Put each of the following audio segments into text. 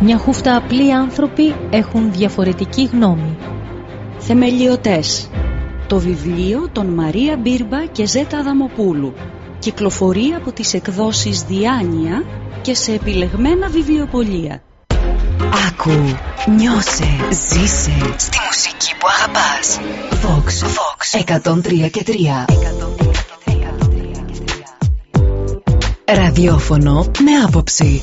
Μια χούφτα απλοί άνθρωποι έχουν διαφορετική γνώμη. Θεμελιωτές. Το βιβλίο των Μαρία Μπίρμπα και Ζέτα Δαμοπούλου. Κυκλοφορεί από τις εκδόσεις Διάνια και σε επιλεγμένα βιβλιοπολία. Άκου, νιώσε, ζήσε στη μουσική που αγαπάς. Vox, Vox, 103 και 3. Ραδιόφωνο με άποψη.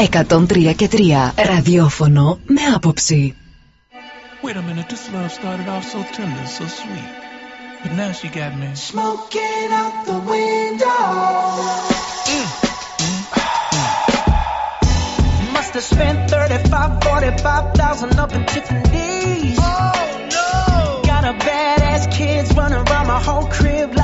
103 και 3 Ραδιόφωνο με άποψη Wait a minute, this love started off so tender, so sweet. But now she got me smoking out the window. Mm. Mm. Mm. Must have spent 35, 45,000 up in Tiffany's. Oh no! Got a badass kids running around my whole crib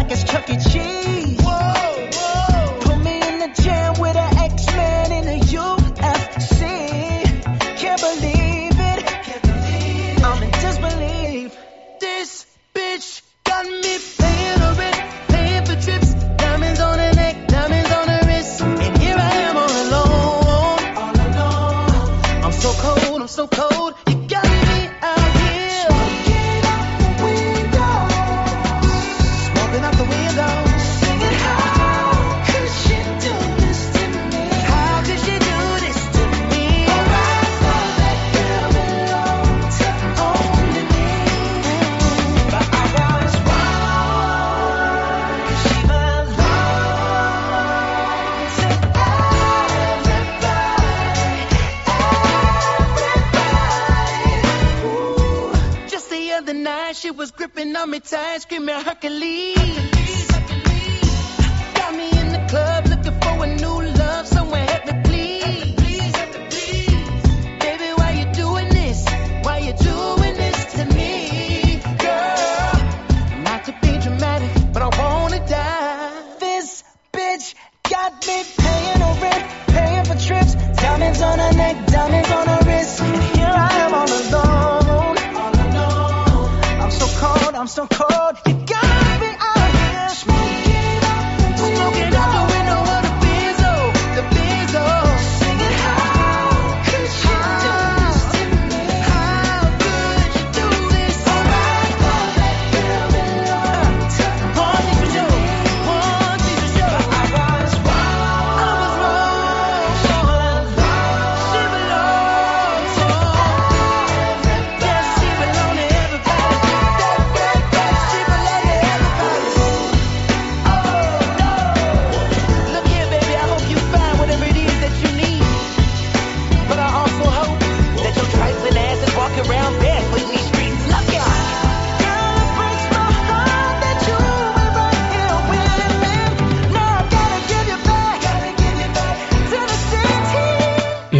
on me tight, screaming Hercules.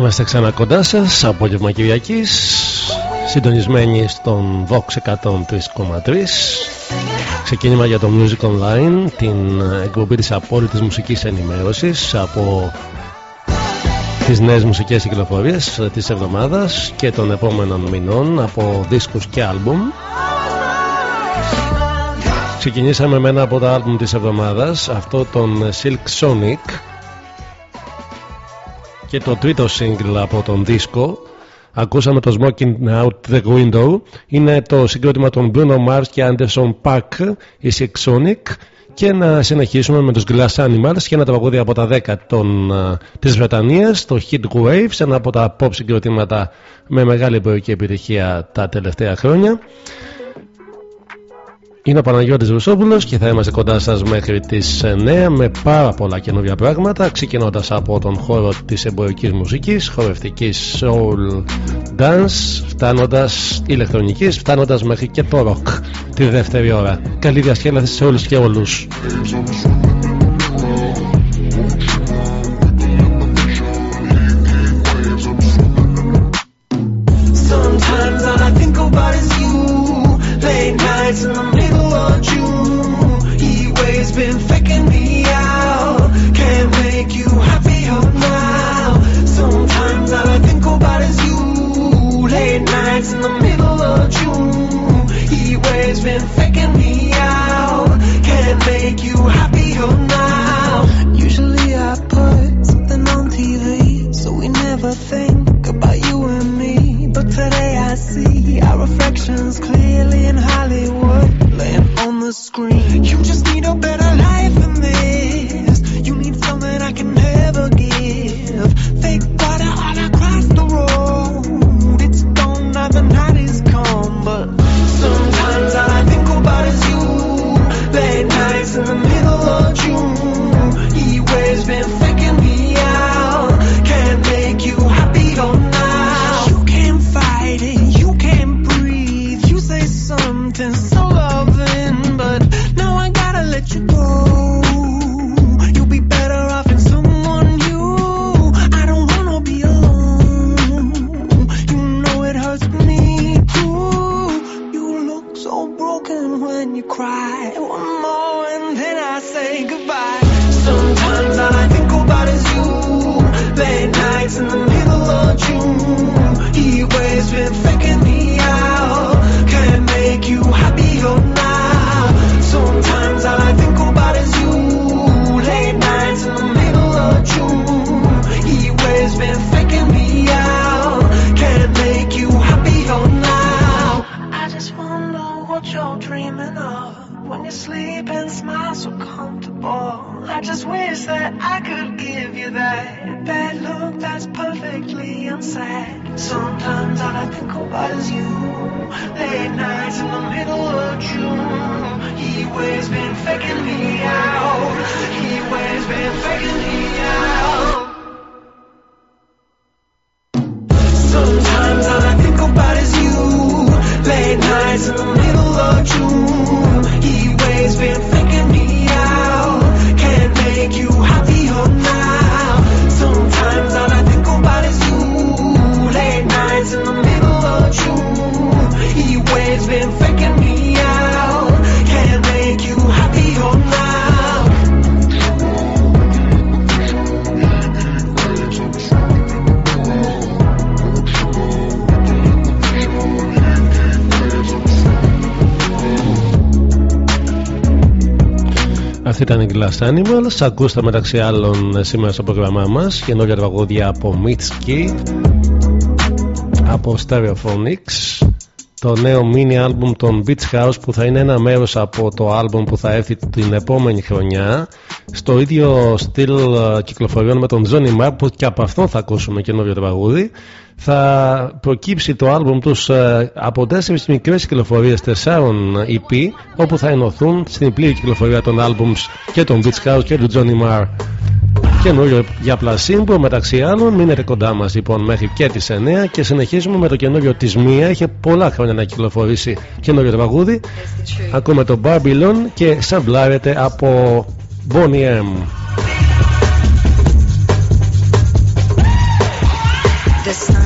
Είμαστε ξανά κοντά σας, απόγευμα Κυριακής. Συντονισμένοι στον Vox 103,3. Ξεκίνημα για το Music Online, την εκπομπή της απόλυτης μουσικής ενημέρωσης από τις νέες μουσικές κυκλοφορίες της εβδομάδας και των επόμενων μηνών από δίσκους και άλμπουμ. Ξεκινήσαμε με ένα από τα άλμπουμ της εβδομάδας, αυτό τον Silk Sonic και το τρίτο single από τον δίσκο ακούσαμε το Smoking Out the Window. Είναι το συγκρότημα των Bruno Mars και Anderson Paak η Silk Sonic και να συνεχίσουμε με τους Glass Animals και ένα τραγούδι από τα 10 των, α, της Βρετανίας το Hit Waves ένα από τα pop συγκροτήματα με μεγάλη εμπορική επιτυχία τα τελευταία χρόνια Είναι ο Παναγιώτης Ρουσόπουλος και θα είμαστε κοντά σας μέχρι τις 9 με πάρα πολλά καινούργια πράγματα ξεκινώντας από τον χώρο της εμπορικής μουσικής, χορευτικής soul dance, φτάνοντας ηλεκτρονικής, φτάνοντας μέχρι και το rock τη δεύτερη ώρα. Καλή διασκέδαση σε όλους και όλους. visions clearly in Hollywood, laying on the screen. You just need a better life than this. You need something I can never give. Fake water all across the road. It's gone now, the night is come. But sometimes all I think about is you. Late nights in the middle of June. that I could give you that. That look that's perfectly unsaid. Sometimes all I think about is you. Late nights in the middle of June. He always been faking me out. He always been faking me out. Glass Animals. Ακούστε μεταξύ άλλων σήμερα στο πρόγραμμά μας. Καινούργια τραγούδια από Mitski, από Stereophonics, το νέο mini album των Beach House που θα είναι ένα μέρος από το album που θα έρθει την επόμενη χρονιά στο ίδιο στυλ ε, κυκλοφοριών με τον Johnny Marr που και από αυτόν θα ακούσουμε καινούριο τραγούδι. Θα προκύψει το άλμπουμ τους ε, από τέσσερις μικρές κυκλοφορίες τεσσάρων EP όπου θα ενωθούν στην πλήρη κυκλοφορία των άλμπουμς και των Beach House και του Johnny Marr. Καινούριο για πλασίμπο μεταξύ άλλων μείνετε κοντά μας λοιπόν μέχρι και τις 9 και συνεχίζουμε με το καινούριο της Μία είχε πολλά χρόνια να κυκλοφορήσει καινούριο τραγούδι. Ακούμε το Babylon και σαμπλάρεται από Bonnie M. The sun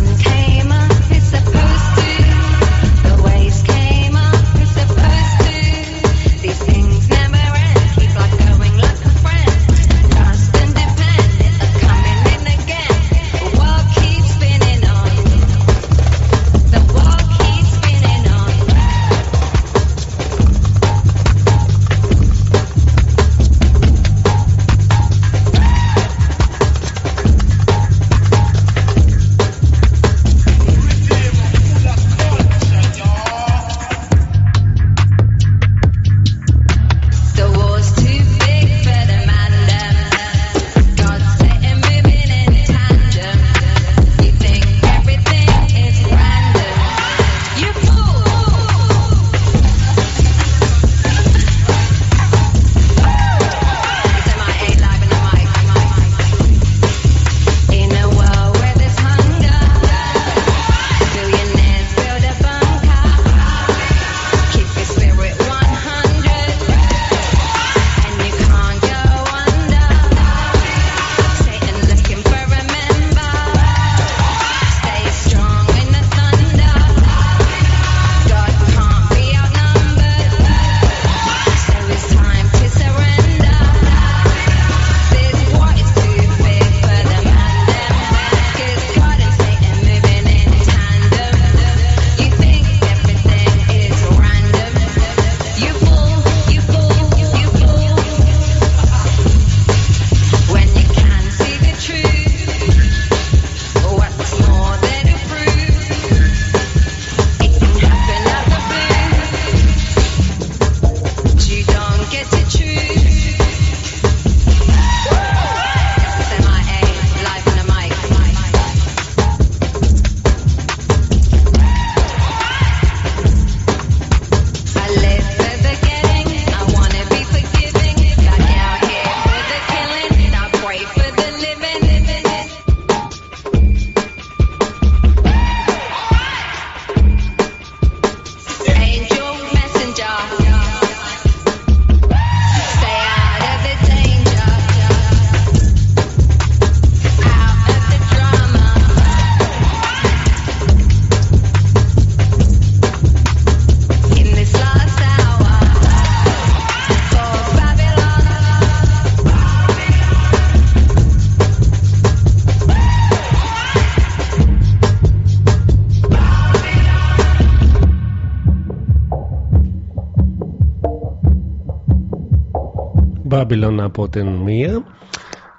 Babylon από την μία.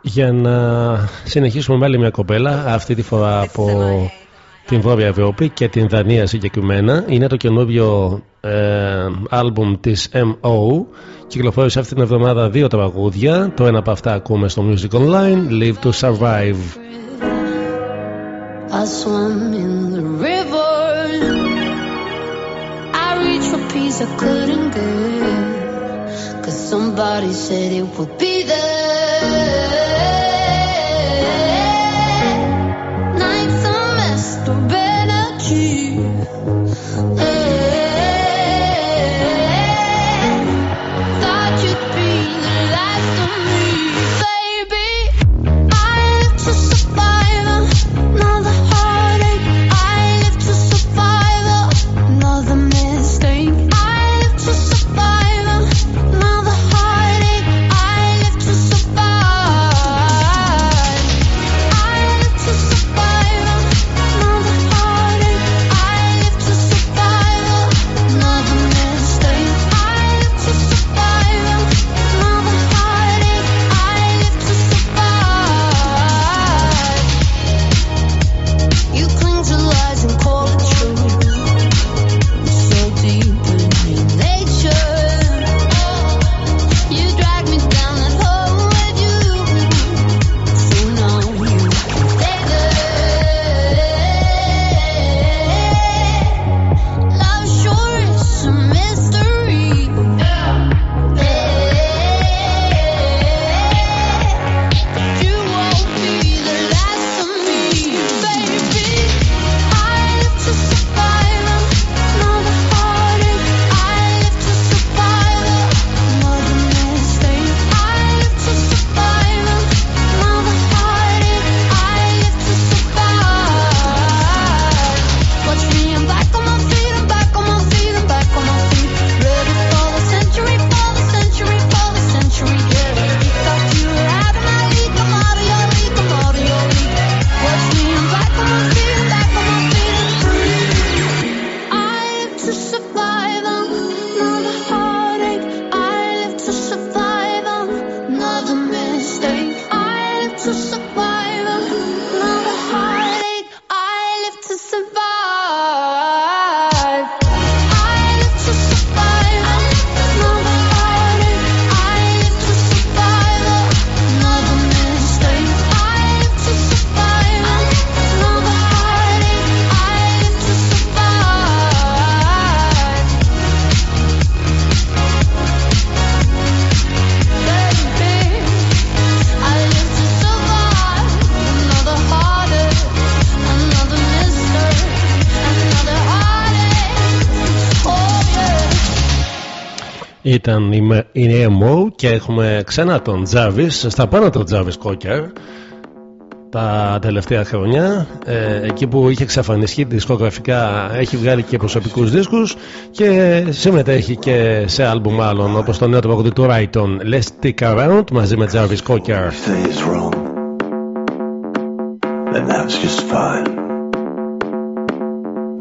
Για να συνεχίσουμε με άλλη μια κοπέλα αυτή τη φορά από την Βόρεια Ευρώπη και την Δανία συγκεκριμένα. Είναι το καινούριο ε, άλμπουμ της M.O. κυκλοφόρησε αυτή την εβδομάδα δύο τραγούδια. Το ένα από αυτά ακούμε στο Music Online Live to Survive. I swam in the river. I reached for peace I couldn't get Cause somebody said it would be there ήταν η Nemo και έχουμε ξανά τον Τζάβις στα πάνω τον Τζάβις Κόκερ τα τελευταία χρόνια. Ε, εκεί που είχε εξαφανιστεί δισκογραφικά έχει βγάλει και προσωπικούς δίσκους και συμμετέχει και σε άλμπουμ άλλων όπως το νέο τραγούδι του Rayton Let's Stick Around μαζί με Jarvis Cocker then that's just fine.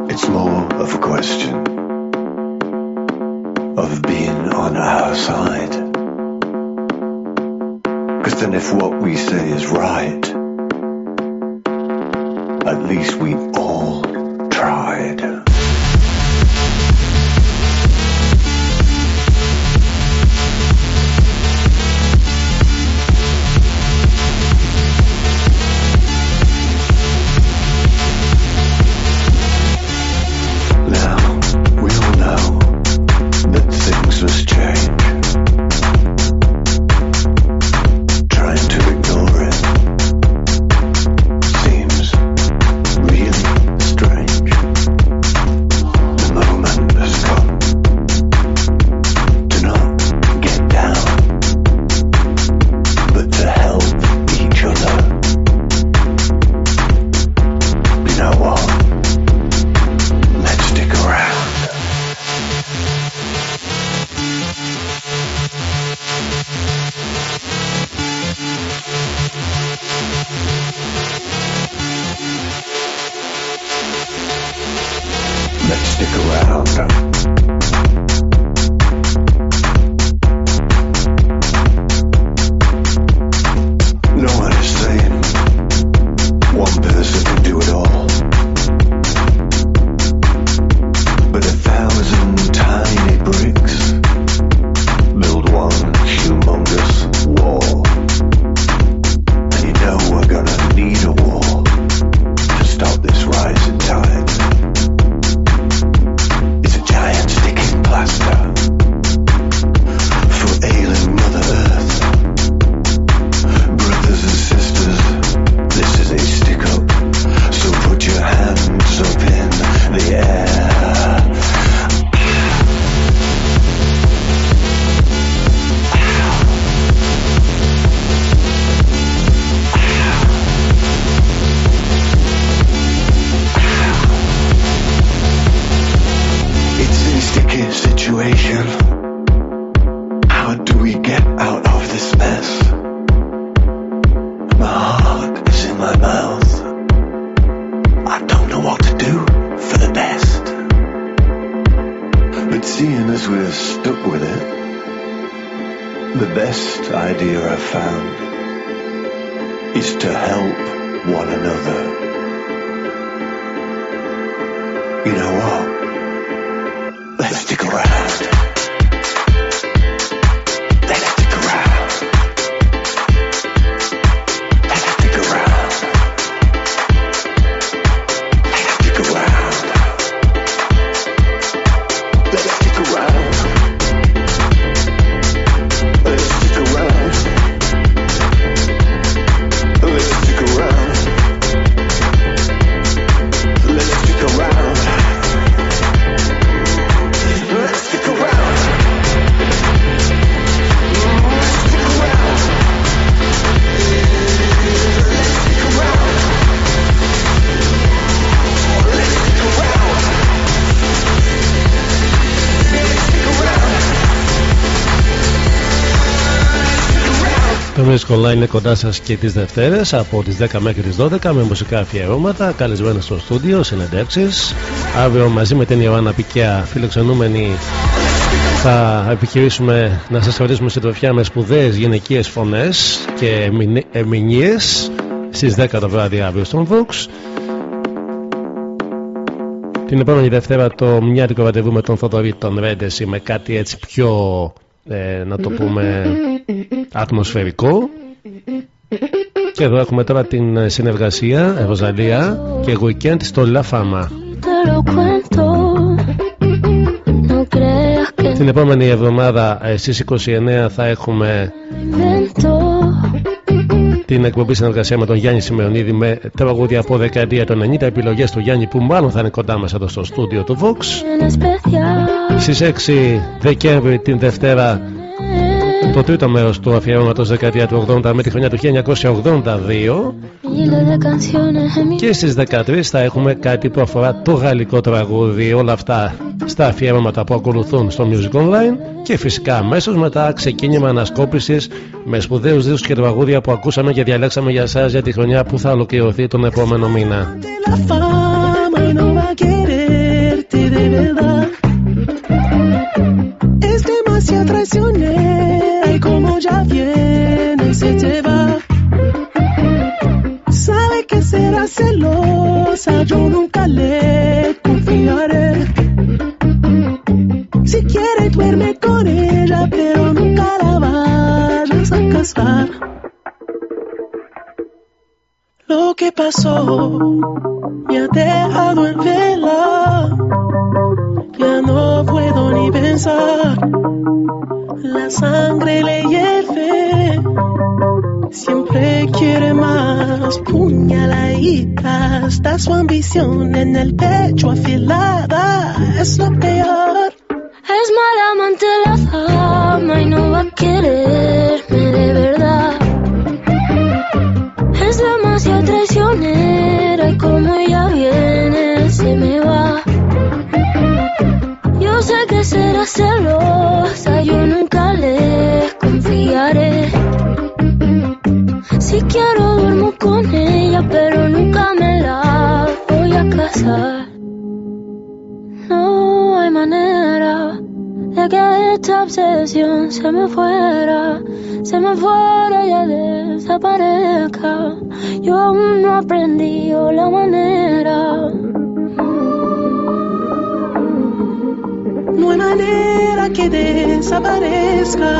It's more of a question of being on our side. Cause then if what we say is right, at least we all tried. Music Online είναι κοντά σας και τις Δευτέρες από τις 10 μέχρι τις 12 με μουσικά αφιερώματα, καλεσμένα στο στούντιο, συνεντεύξεις. Αύριο μαζί με την Ιωάννα Πικέα, φιλοξενούμενη, θα επιχειρήσουμε να σας κρατήσουμε συντροφιά με σπουδαίες γυναικείες φωνές και ερμηνείε στις 10 το βράδυ αύριο στον Vox. Την επόμενη Δευτέρα το μοιάτικο ραντεβού με τον Θοδωρή τον Ρέντεση με κάτι έτσι πιο ε, να το πούμε ατμοσφαιρικό και εδώ έχουμε τώρα την συνεργασία Ροζαλία και Weekend στο La Fama Te lo cuento. No creas que την επόμενη εβδομάδα ε, στις 29 θα έχουμε invento. την εκπομπή συνεργασία με τον Γιάννη Σημεωνίδη με τραγούδια από δεκαετία των 90 επιλογές του Γιάννη που μάλλον θα είναι κοντά μας εδώ στο στούντιο του Vox En especial. στις 6 Δεκέμβρη την Δευτέρα το τρίτο μέρος του αφιερώματος δεκαετία του 80 με τη χρονιά του 1982 Miles de canciones en mi και στις 13 θα έχουμε κάτι που αφορά το γαλλικό τραγούδι. Όλα αυτά στα αφιέρωματα που ακολουθούν στο Music Online και φυσικά αμέσως μετά ξεκίνημα ανασκόπησης με σπουδαίους δίσκους και τραγούδια που ακούσαμε και διαλέξαμε για εσάς για τη χρονιά που θα ολοκληρωθεί τον επόμενο μήνα. la viene se te va. Sabe que será celosa, yo nunca le confiaré. Si quiere duerme con ella, pero nunca la vayas a casar. Lo que pasó me ha dejado en vela. No puedo ni pensar. La sangre le hierve. Siempre quiere más puñaladita. Está su ambición en el pecho afilada. Es lo peor. Es mala amante la fama y no va a quererme de verdad. Celosa, yo nunca le confiaré. Si quiero duermo con ella, pero nunca me la voy a casar. No hay manera de que esta obsesión se me fuera, se me fuera y desaparezca. Yo aún no aprendí la manera. No hay manera que desaparezca.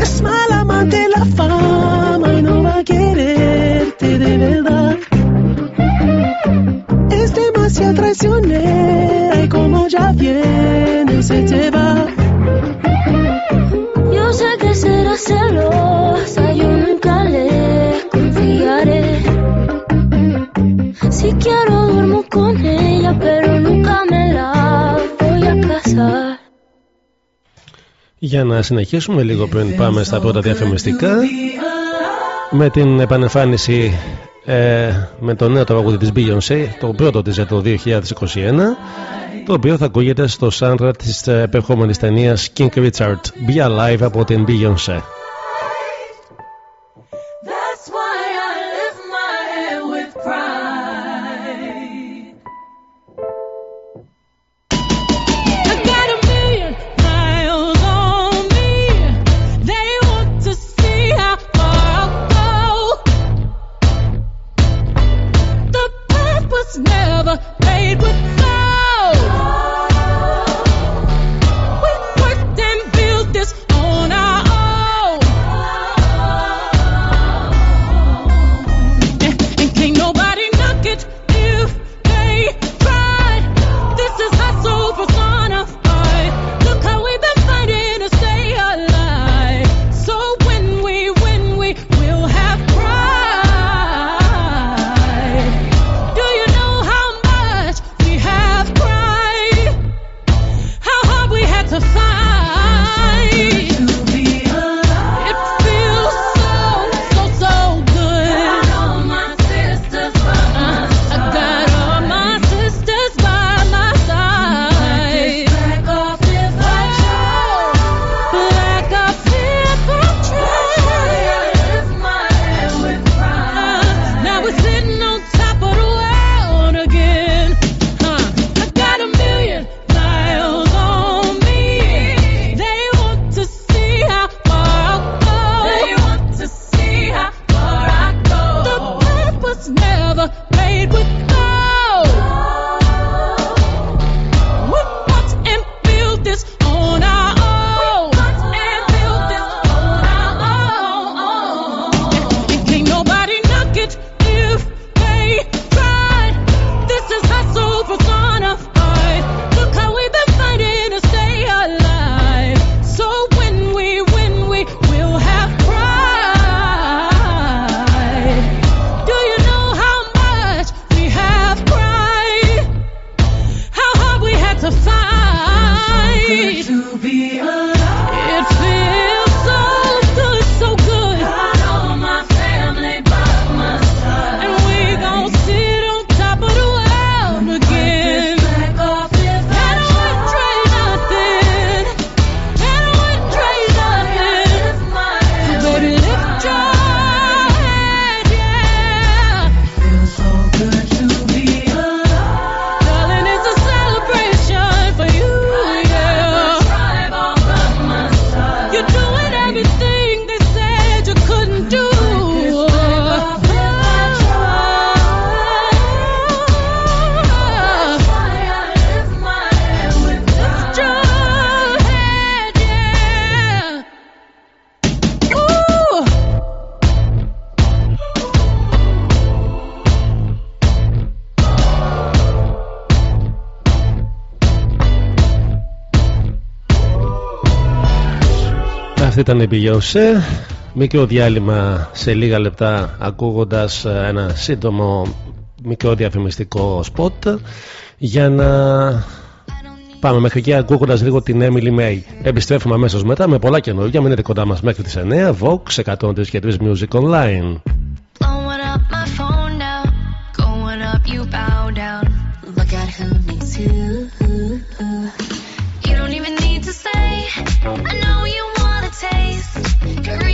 Es mala amante la fama y no va a quererte de verdad. Es demasiado traicionera y como ya viene se te va. Για να συνεχίσουμε λίγο πριν πάμε στα πρώτα διαφημιστικά. Με την επανεμφάνιση ε, με το νέο τραγούδι της Beyoncé το πρώτο της για το 2021 το οποίο θα ακούγεται στο soundtrack της επερχόμενης ταινίας King Richard Be Alive από την Beyoncé ήταν η Beyoncé Μικρό διάλειμμα σε λίγα λεπτά ακούγοντας ε, ένα σύντομο μικρό διαφημιστικό σποτ για να πάμε μέχρι εκεί ακούγοντας λίγο την Emily May. Επιστρέφουμε αμέσως μετά με πολλά καινούργια. Μείνετε κοντά μας μέχρι τις 9. Vox 103 και 3 Music Online. Είναι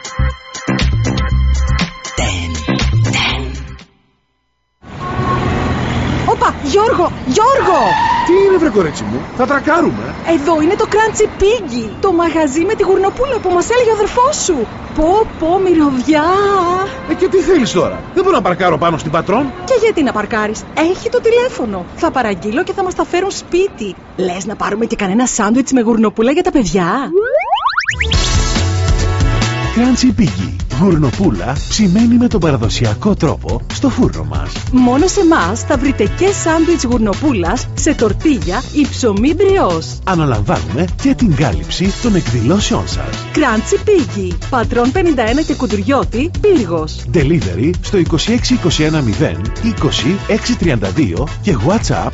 Γιώργο, Γιώργο! Τι είναι βρε κορέτσι μου, θα τρακάρουμε. Εδώ είναι το Crunchy Piggy, το μαγαζί με τη γουρνοπούλα που μας έλεγε ο αδερφός σου. Πω, πω, μυρωδιά! Ε, και τι θέλεις τώρα, δεν μπορώ να παρκάρω πάνω στην πατρόν. Και γιατί να παρκάρεις, έχει το τηλέφωνο. Θα παραγγείλω και θα μας τα φέρουν σπίτι. Λες να πάρουμε και κανένα σάντουιτς με γουρνοπούλα για τα παιδιά; Crunchy Piggy, γουρνοπούλα ψημένη με τον παραδοσιακό τρόπο στο φούρνο μας. Μόνο σε εμάς θα βρείτε και σάντουιτς γουρνοπούλας σε τορτίγια ή ψωμί μπριός. Αναλαμβάνουμε και την κάλυψη των εκδηλώσεών σας. Crunchy Piggy, πατρών 51 και κουντουριώτη, πύργος. Delivery στο 26210 20 632 και WhatsApp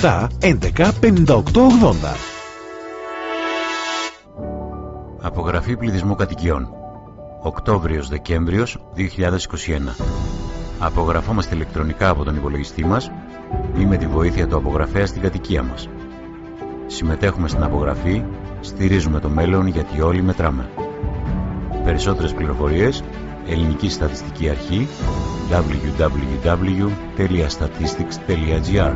6987 11 5880. Απογραφή πληθυσμού κατοικιών. Οκτώβριος-Δεκέμβριος 2021. Απογραφόμαστε ηλεκτρονικά από τον υπολογιστή μας ή με τη βοήθεια του απογραφέα στην κατοικία μας. Συμμετέχουμε στην απογραφή, στηρίζουμε το μέλλον γιατί όλοι μετράμε. Περισσότερες πληροφορίες Ελληνική Στατιστική Αρχή www.statistics.gr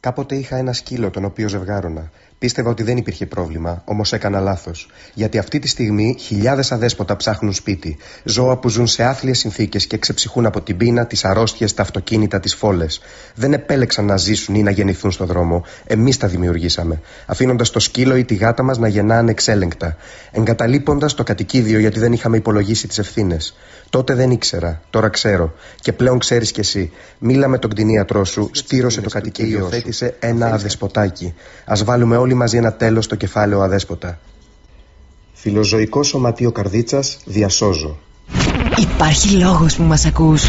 Κάποτε είχα ένα σκύλο τον οποίο ζευγάρωνα. Πίστευα ότι δεν υπήρχε πρόβλημα, όμως έκανα λάθος. Γιατί αυτή τη στιγμή χιλιάδες αδέσποτα ψάχνουν σπίτι. Ζώα που ζουν σε άθλιες συνθήκες και ξεψυχούν από την πείνα, τις αρρώστιες, τα αυτοκίνητα, τις φόλες. Δεν επέλεξαν να ζήσουν ή να γεννηθούν στο δρόμο. Εμείς τα δημιουργήσαμε. Αφήνοντας το σκύλο ή τη γάτα μας να γεννάνε εξέλεγκτα. Εγκαταλείποντας το κατοικίδιο γιατί δεν είχαμε υπολογίσει τις ευθύνες. Τότε δεν ήξερα, τώρα ξέρω. Και πλέον ξέρεις κι εσύ. Μίλα με τον κτηνίατρό σου, στήρωσε το κατοικίδιο, θέτησε ένα αδεσποτάκι. Α βάλουμε όλοι μαζί ένα τέλος στο κεφάλαιο αδέσποτα. Φιλοζωικό σωματείο καρδίτσας, διασώζω. Υπάρχει λόγος που μας ακούς.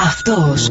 Αυτός.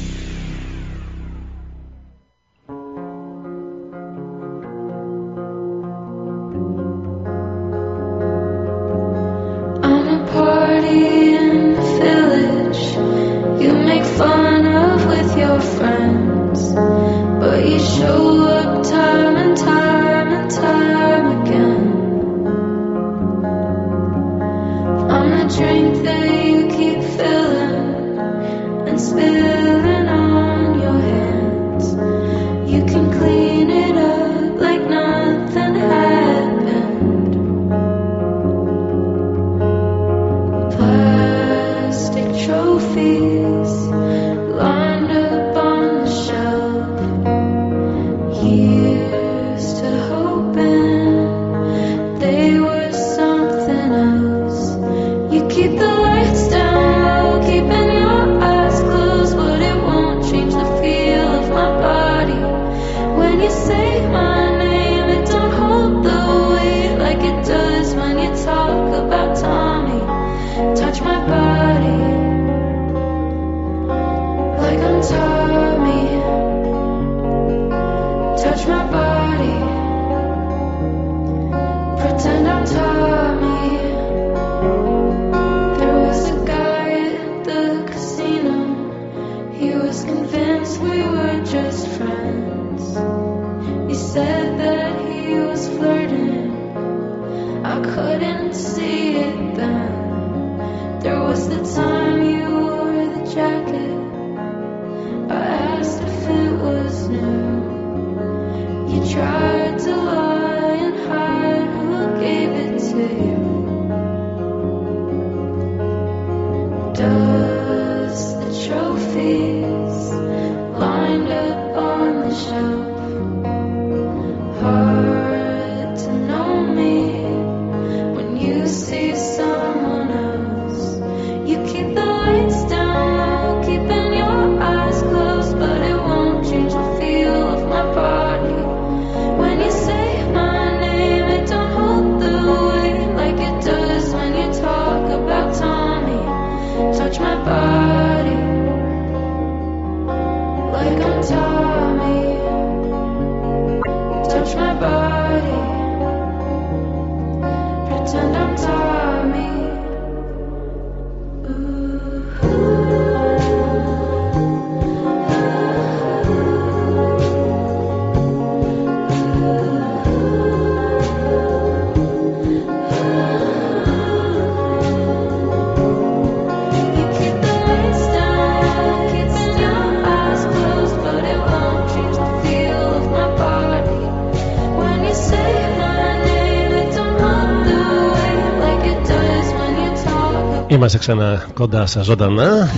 Είμαστε ξανά κοντά στα ζωντανά.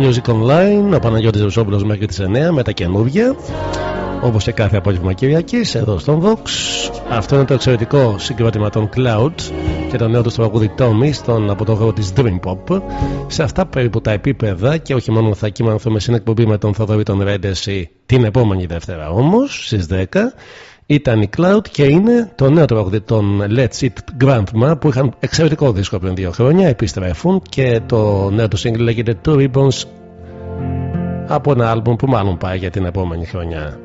Music Online, ο Παναγιώτης Ρουσόπουλος μέχρι τις 9 με τα καινούργια. Όπως και κάθε απόγευμα Κυριακής εδώ στον Vox. Αυτό είναι το εξαιρετικό συγκρότημα των Cloud και το νέο τους τραγούδι Tommy στον από το γρο της Dream Pop. Σε αυτά περίπου τα επίπεδα και όχι μόνο θα κυμανθούμε στην εκπομπή με τον Θοδωρή τον Ρέντεση την επόμενη Δευτέρα όμως στις 10 ήταν η Cloud και είναι το νέο τραγούδι των Let's Eat Grandma που είχαν εξαιρετικό δίσκο πριν δύο χρόνια επιστρέφουν και το νέο του single λέγεται Two Ribbons από ένα άλμπουμ που μάλλον πάει για την επόμενη χρονιά.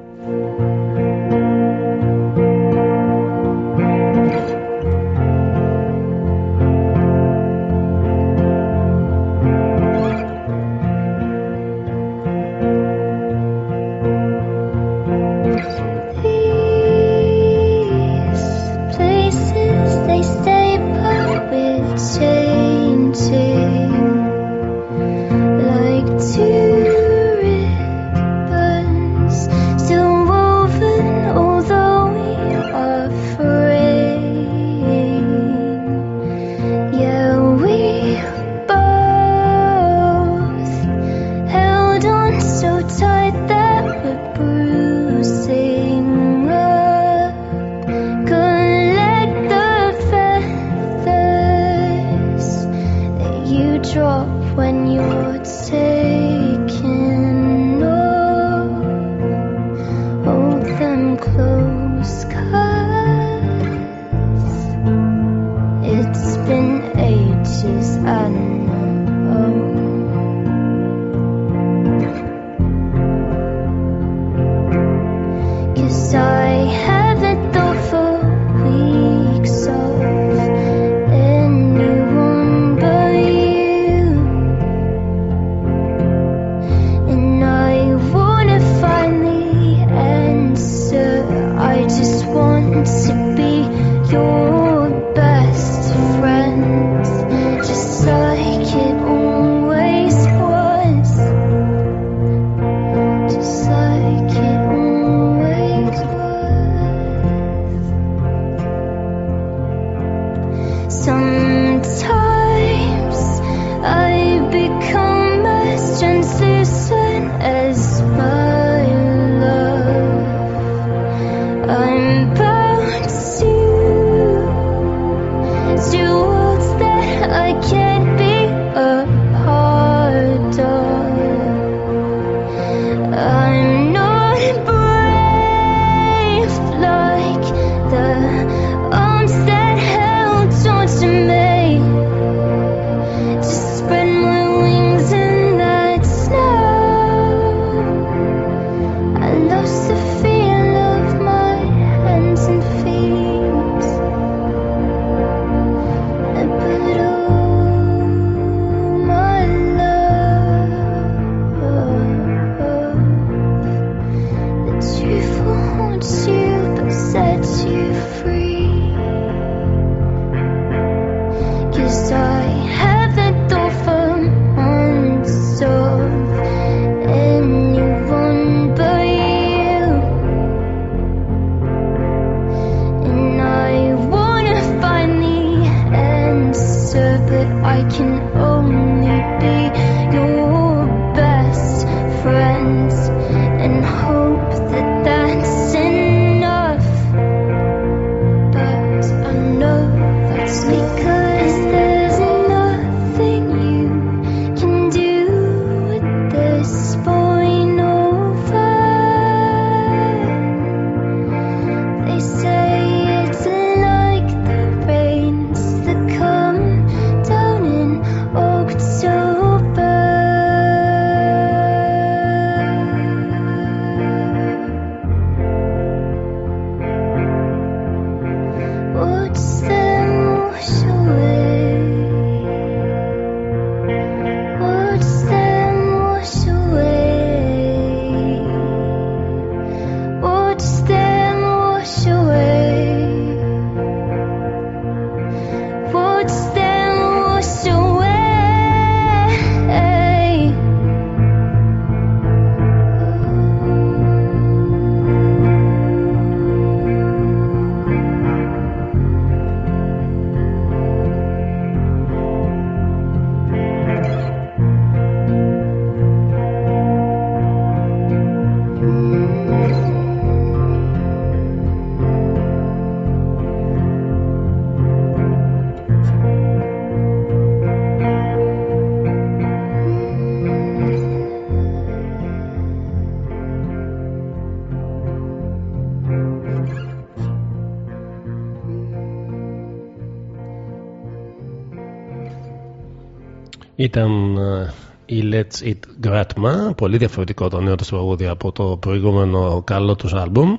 Ήταν ε, η Let's Eat Gratma, πολύ διαφορετικό το νέο του τραγούδι από το προηγούμενο καλό τους άλμπουμ.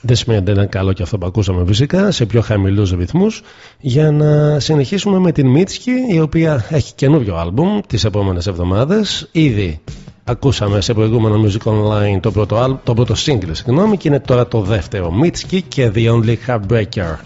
Δεν σημαίνει ότι δεν ήταν καλό και αυτό που ακούσαμε φυσικά, σε πιο χαμηλούς ρυθμούς. Για να συνεχίσουμε με την Μίτσκι, η οποία έχει καινούριο άλμπουμ τις επόμενες εβδομάδες. Ήδη ακούσαμε σε προηγούμενο Music Online το πρώτο, το πρώτο single, συγγνώμη, και είναι τώρα το δεύτερο. Μίτσκι και The Only Heartbreaker.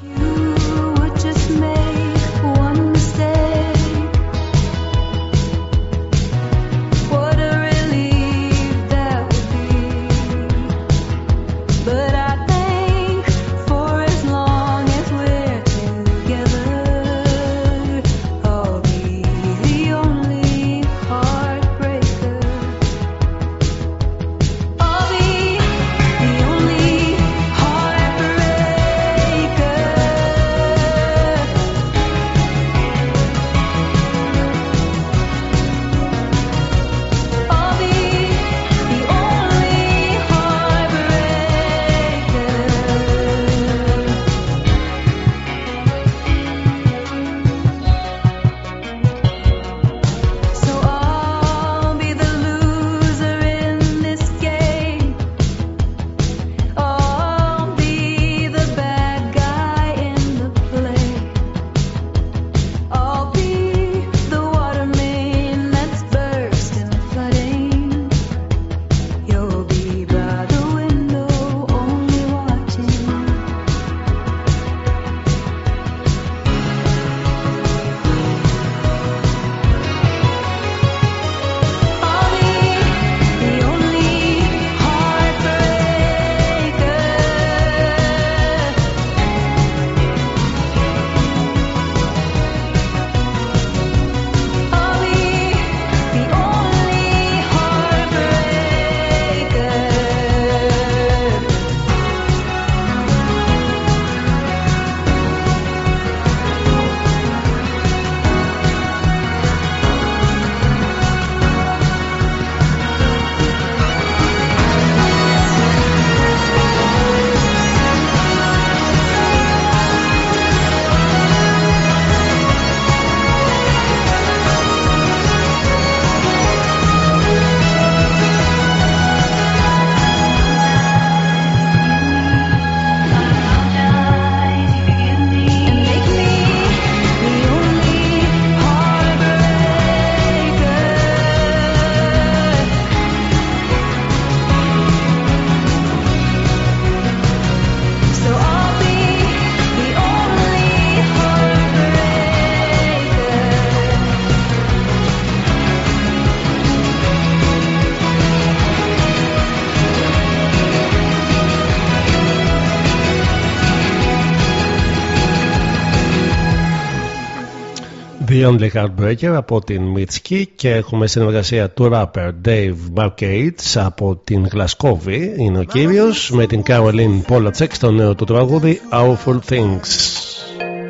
The Only Heartbreaker από την Mitski και έχουμε συνεργασία του rapper Dave Marcates από την Γλασκόβη είναι ο κύριος με την Caroline Polacek στο νέο του τραγούδι Awful Things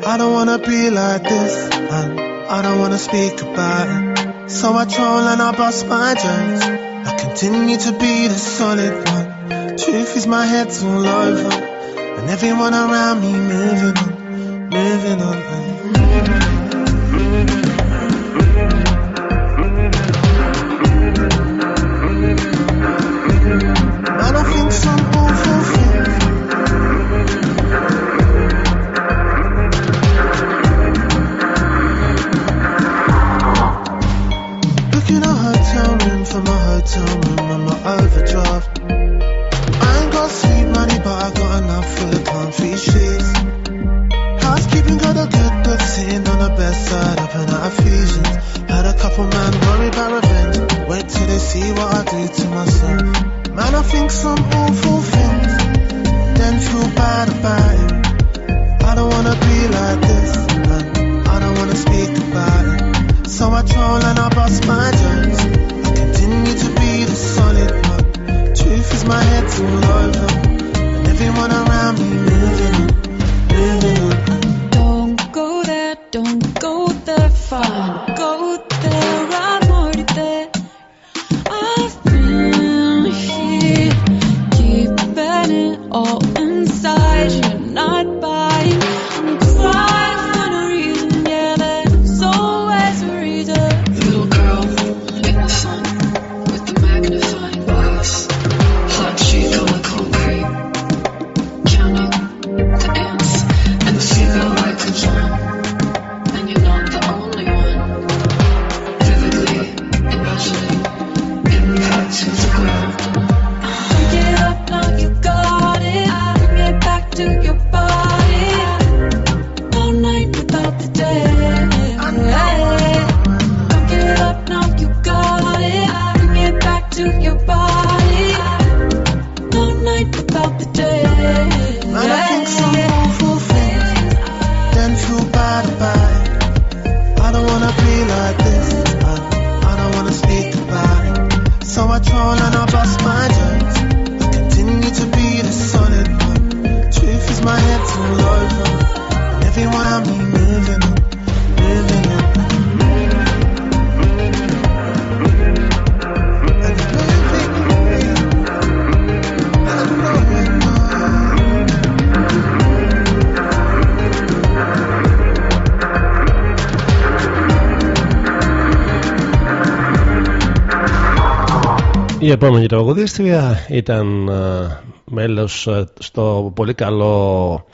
I don't wanna be like this I, I don't wanna speak about it So I troll and I bust my jokes I continue to be the solid one Truth is my head's all over And everyone around me moving on Moving on Η επόμενη τραγουδίστρια ήταν ε, μέλος ε, στο πολύ καλό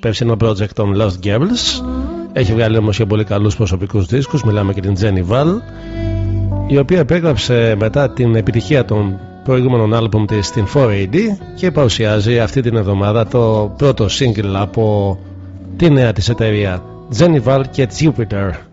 περσινό project των Lost Gables. Έχει βγάλει όμως και πολύ καλούς προσωπικούς δίσκους. Μιλάμε και την Jenny Val, η οποία επέγραψε μετά την επιτυχία των προηγούμενων άλμπουμ της στην 4AD και παρουσιάζει αυτή την εβδομάδα το πρώτο single από τη νέα της εταιρεία Jenny Val και Jupiter.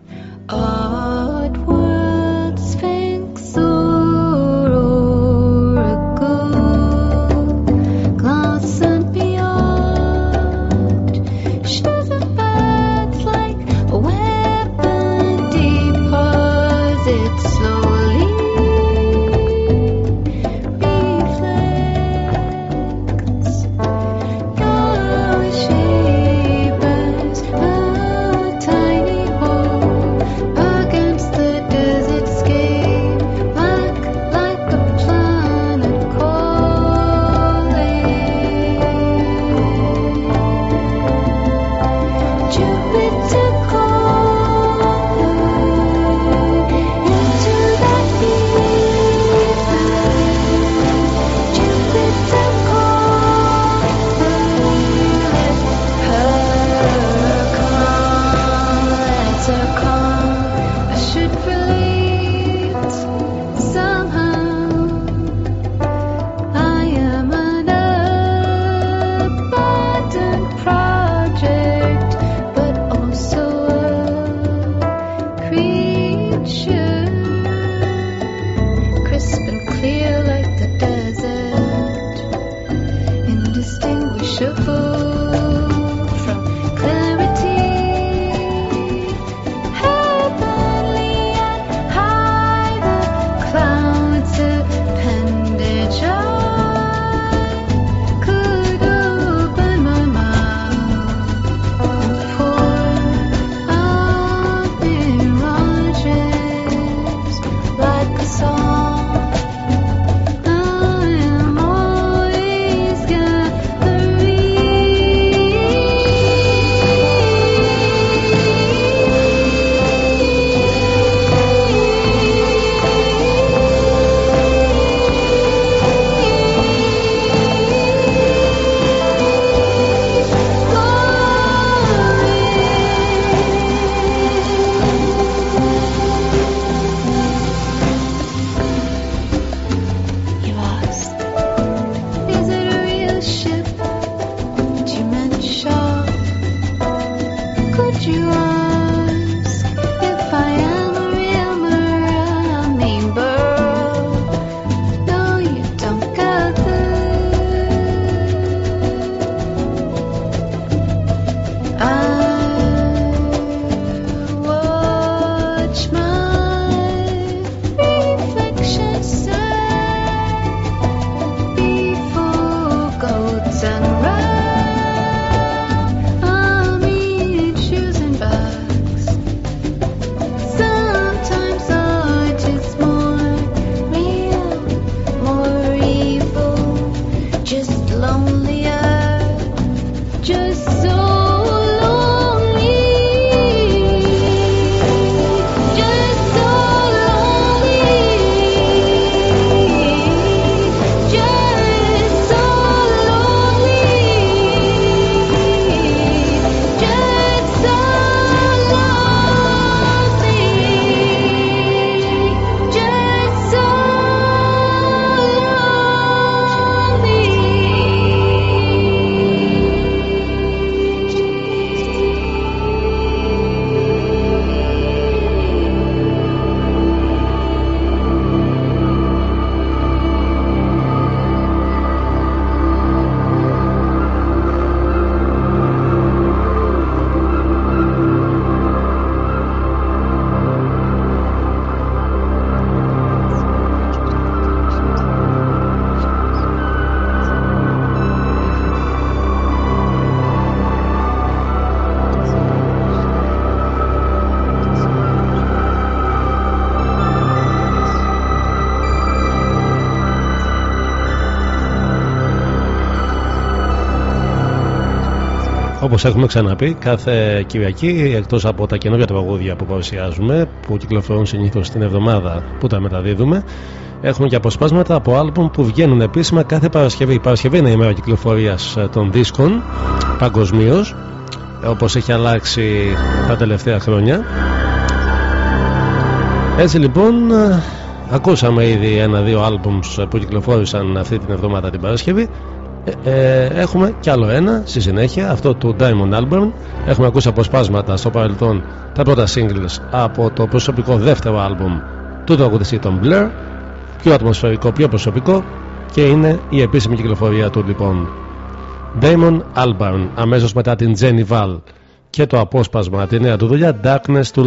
Έχουμε ξαναπεί κάθε Κυριακή εκτός από τα καινούργια τραγούδια που παρουσιάζουμε που κυκλοφορούν συνήθως την εβδομάδα που τα μεταδίδουμε έχουμε και αποσπάσματα από άλμπουμ που βγαίνουν επίσημα κάθε Παρασκευή. Η Παρασκευή είναι η μέρα κυκλοφορίας των δίσκων παγκοσμίως, όπως έχει αλλάξει τα τελευταία χρόνια. Έτσι λοιπόν ακούσαμε ήδη ένα-δύο άλμπουμς που κυκλοφόρησαν αυτή την εβδομάδα την Παρασκευή ε, ε, έχουμε κι άλλο ένα στη συνέχεια, αυτό του Diamond Album. Έχουμε ακούσει αποσπάσματα στο παρελθόν τα πρώτα singles από το προσωπικό δεύτερο άλμπουμ του τραγουδιστή των Blur. Πιο ατμοσφαιρικό, πιο προσωπικό και είναι η επίσημη κυκλοφορία του λοιπόν. Damon Albarn αμέσως μετά την Jenny Val και το απόσπασμα τη νέα του δουλειά Darkness to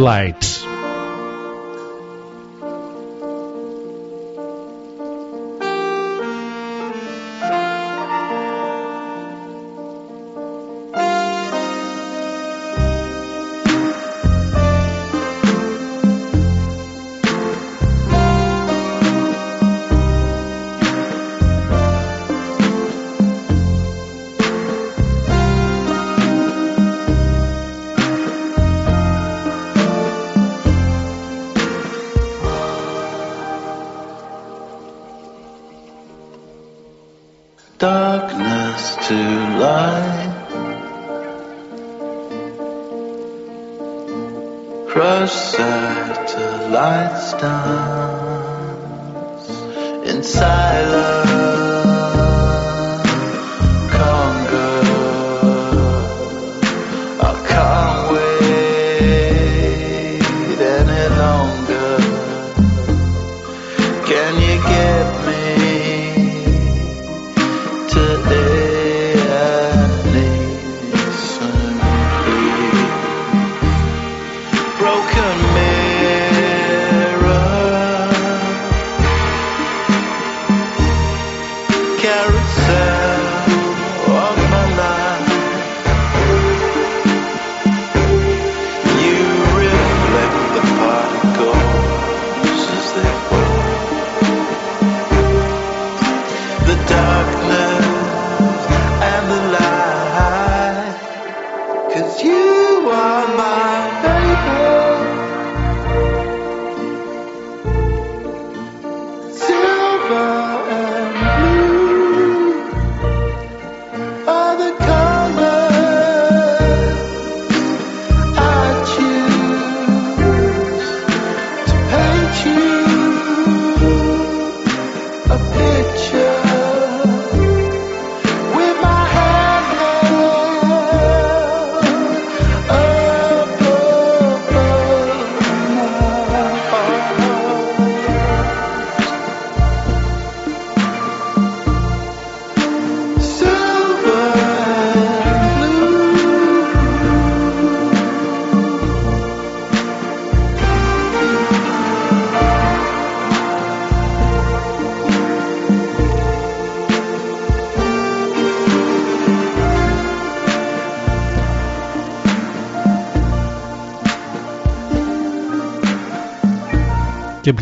Lights. και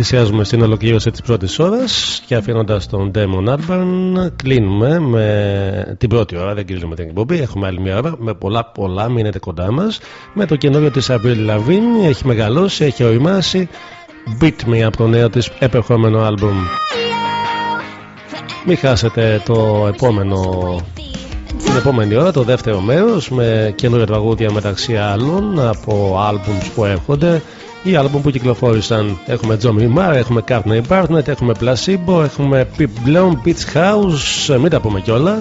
πλησιάζουμε στην ολοκλήρωση της πρώτης ώρας και αφήνοντας τον Damon Albarn κλείνουμε με την πρώτη ώρα, δεν κλείνουμε την εκπομπή. Έχουμε άλλη μια ώρα με πολλά πολλά. Μείνετε κοντά μας. Με το καινούριο της Avril Lavigne έχει μεγαλώσει, έχει οριμάσει. Beat Me από το νέο της επερχόμενο άλμπουμ. Μην χάσετε το επόμενο την επόμενη ώρα το δεύτερο μέρος με καινούργια τραγούδια μεταξύ άλλων από άλμπουμς που έρχονται οι άλμπουμ που κυκλοφόρησαν. Έχουμε Johnny Marr, έχουμε Courtney Barnett, έχουμε Placebo, έχουμε Pip Blown, Beach House, μην τα πούμε κιόλα.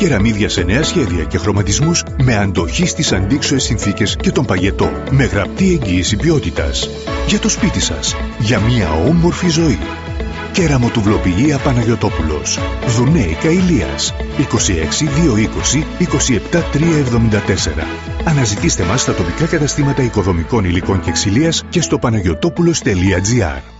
Κεραμίδια σε νέα σχέδια και χρωματισμούς με αντοχή στις αντίξωες συνθήκες και τον παγετό. Με γραπτή εγγύηση ποιότητας. Για το σπίτι σας. Για μια όμορφη ζωή. Κεραμοτουβλοποιία Παναγιωτόπουλος. Δουνέικα Ηλίας. 26 220 27 374. Αναζητήστε μας στα τοπικά καταστήματα οικοδομικών υλικών και ξυλίας και στο παναγιωτόπουλος.gr.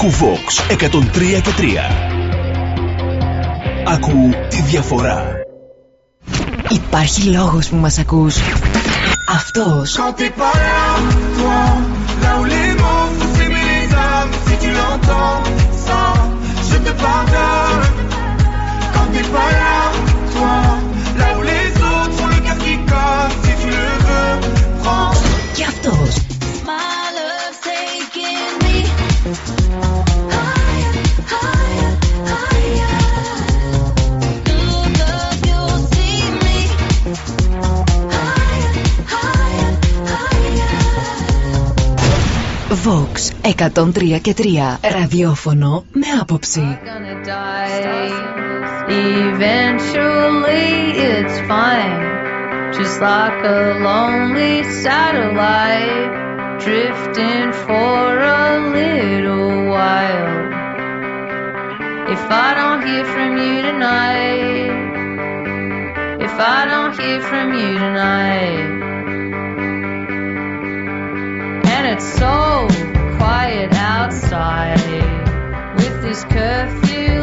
Κουφώξ εκατό και Ακού τη διαφορά. Υπάρχει λόγος που μας ακούς; αυτός, και αυτός. higher. Vox 103 και 3. Ραδιόφωνο με άποψη. gonna die. Eventually, it's fine. Just like a lonely satellite, drifting for a little while. If I don't hear from you tonight, if I don't hear from you tonight, and it's so quiet outside with this curfew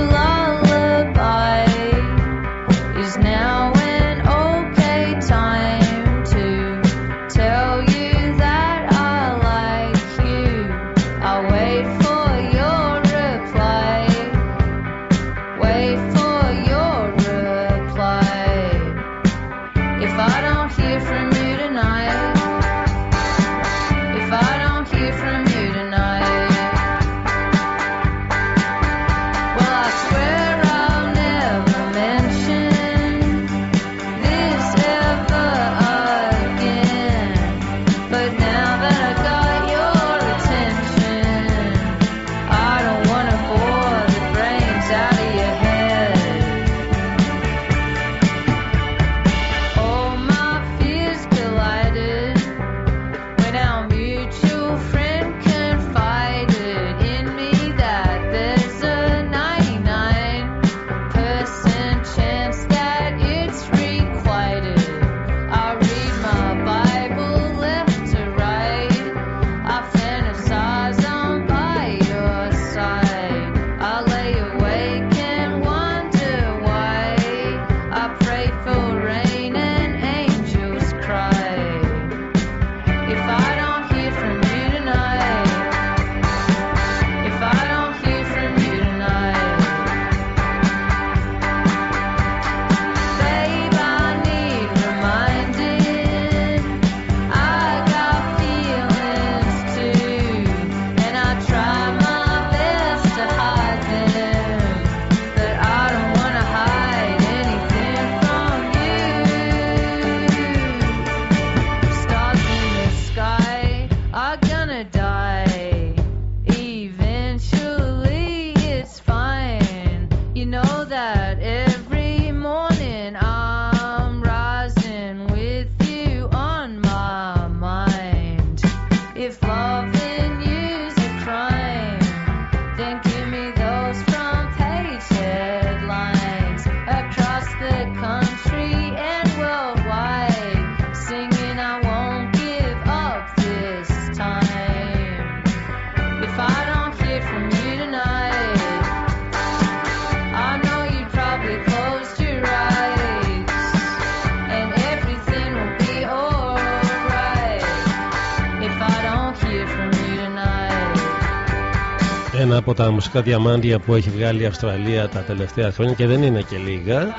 Ένα από τα μουσικά διαμάντια που έχει βγάλει η Αυστραλία τα τελευταία χρόνια και δεν είναι και λίγα.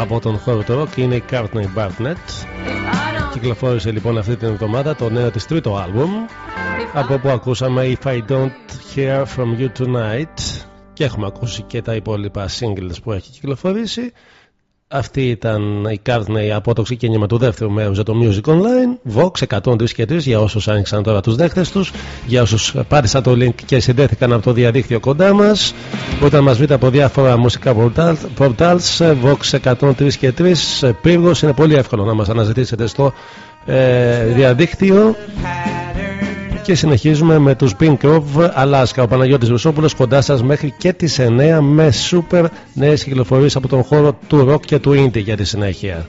Από τον χώρο του rock είναι η Courtney Barnett. Κυκλοφόρησε λοιπόν αυτή την εβδομάδα το νέο της τρίτο άλμπουμ από όπου ακούσαμε If I Don't Hear From You Tonight. Και έχουμε ακούσει και τα υπόλοιπα singles που έχει κυκλοφορήσει αυτή ήταν η Courtney από το ξεκίνημα του δεύτερου μέρους για το Music Online. Vox 103 και 3 για όσους άνοιξαν τώρα τους δέχτες τους. Για όσους πάρισαν το link και συνδέθηκαν από το διαδίκτυο κοντά μας. Μπορείτε να μας βρείτε από διάφορα μουσικά portals. Vox 103 και 3. Πύργος. Είναι πολύ εύκολο να μας αναζητήσετε στο ε, διαδίκτυο. Και συνεχίζουμε με τους Pink of Alaska. Ο Παναγιώτης Ρουσόπουλος κοντά σας μέχρι και τις 9 με σούπερ νέες κυκλοφορίες από τον χώρο του rock και του indie για τη συνέχεια.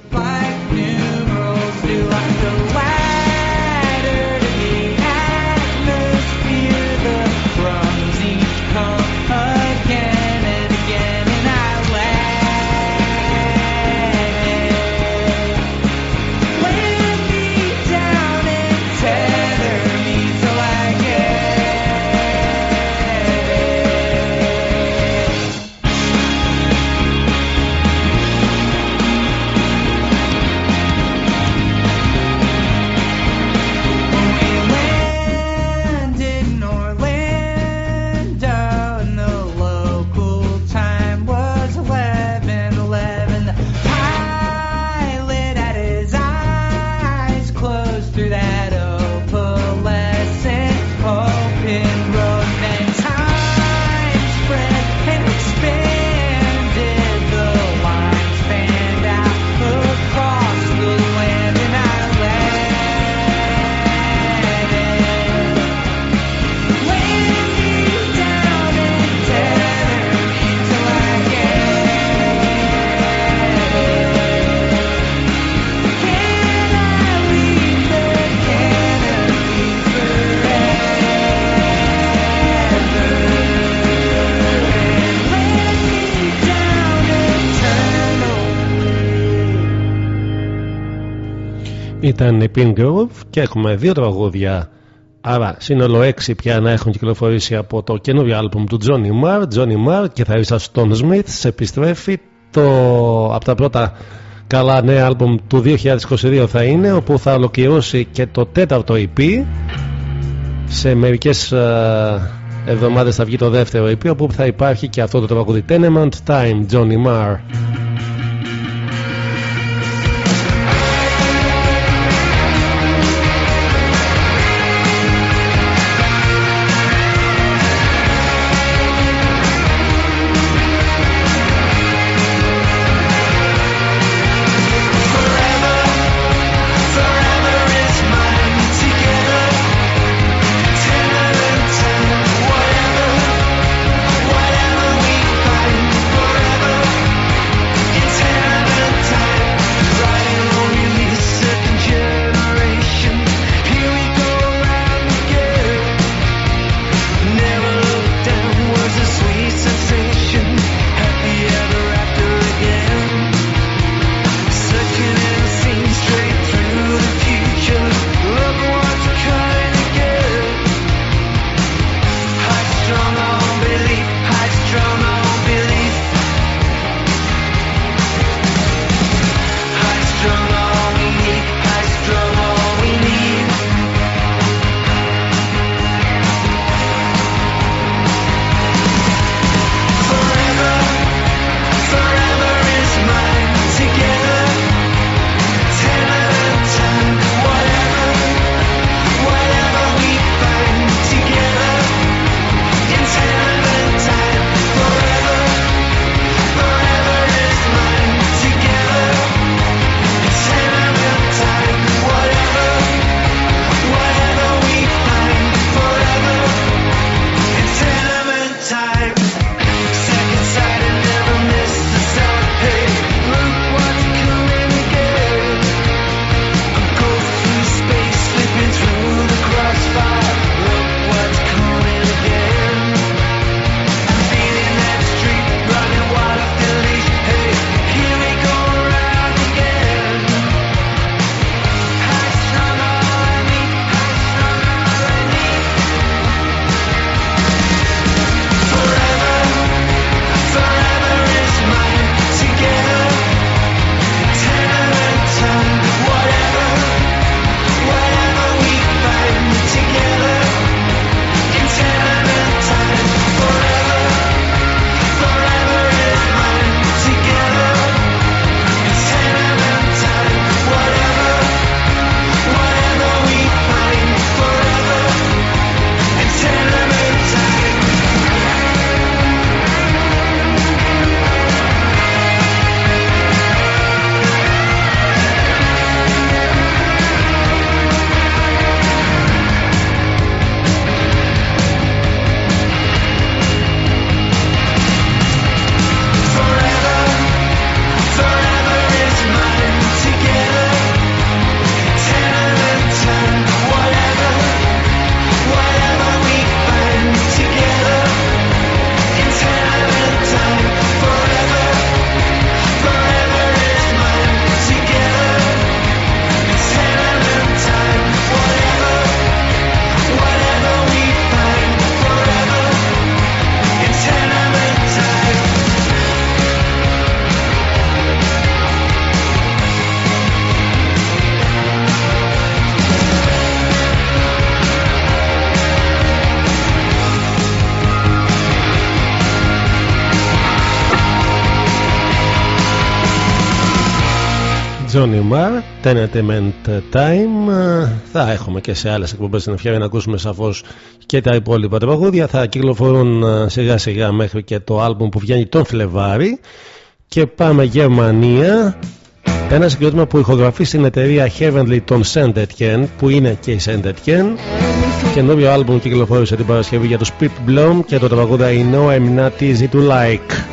Ήταν η Pink Grove και έχουμε δύο τραγούδια. Άρα σύνολο 6 πια να έχουν κυκλοφορήσει από το καινούριο άλμπουμ του Johnny Marr. Johnny Marr και θα ρίξα στον Smith επιστρέφει το, από τα πρώτα καλά νέα άλμπουμ του 2022 θα είναι όπου θα ολοκληρώσει και το τέταρτο EP σε μερικές ε, εβδομάδες θα βγει το δεύτερο EP όπου θα υπάρχει και αυτό το τραγούδι Tenement Time Johnny Marr Johnny Marr, Entertainment Time. Θα έχουμε και σε άλλες εκπομπές την ευκαιρία να ακούσουμε σαφώς και τα υπόλοιπα τραγούδια. Θα κυκλοφορούν ε, σιγά σιγά μέχρι και το άλμπουμ που βγαίνει τον Φλεβάρι. Και πάμε Γερμανία. Ένα συγκρότημα που ηχογραφεί στην εταιρεία Heavenly των Saint Etienne, που είναι και η Saint Etienne. Καινούριο άλμπουμ κυκλοφόρησε την Παρασκευή για τους Pip Blom και το τραγούδι I know I'm not easy to like.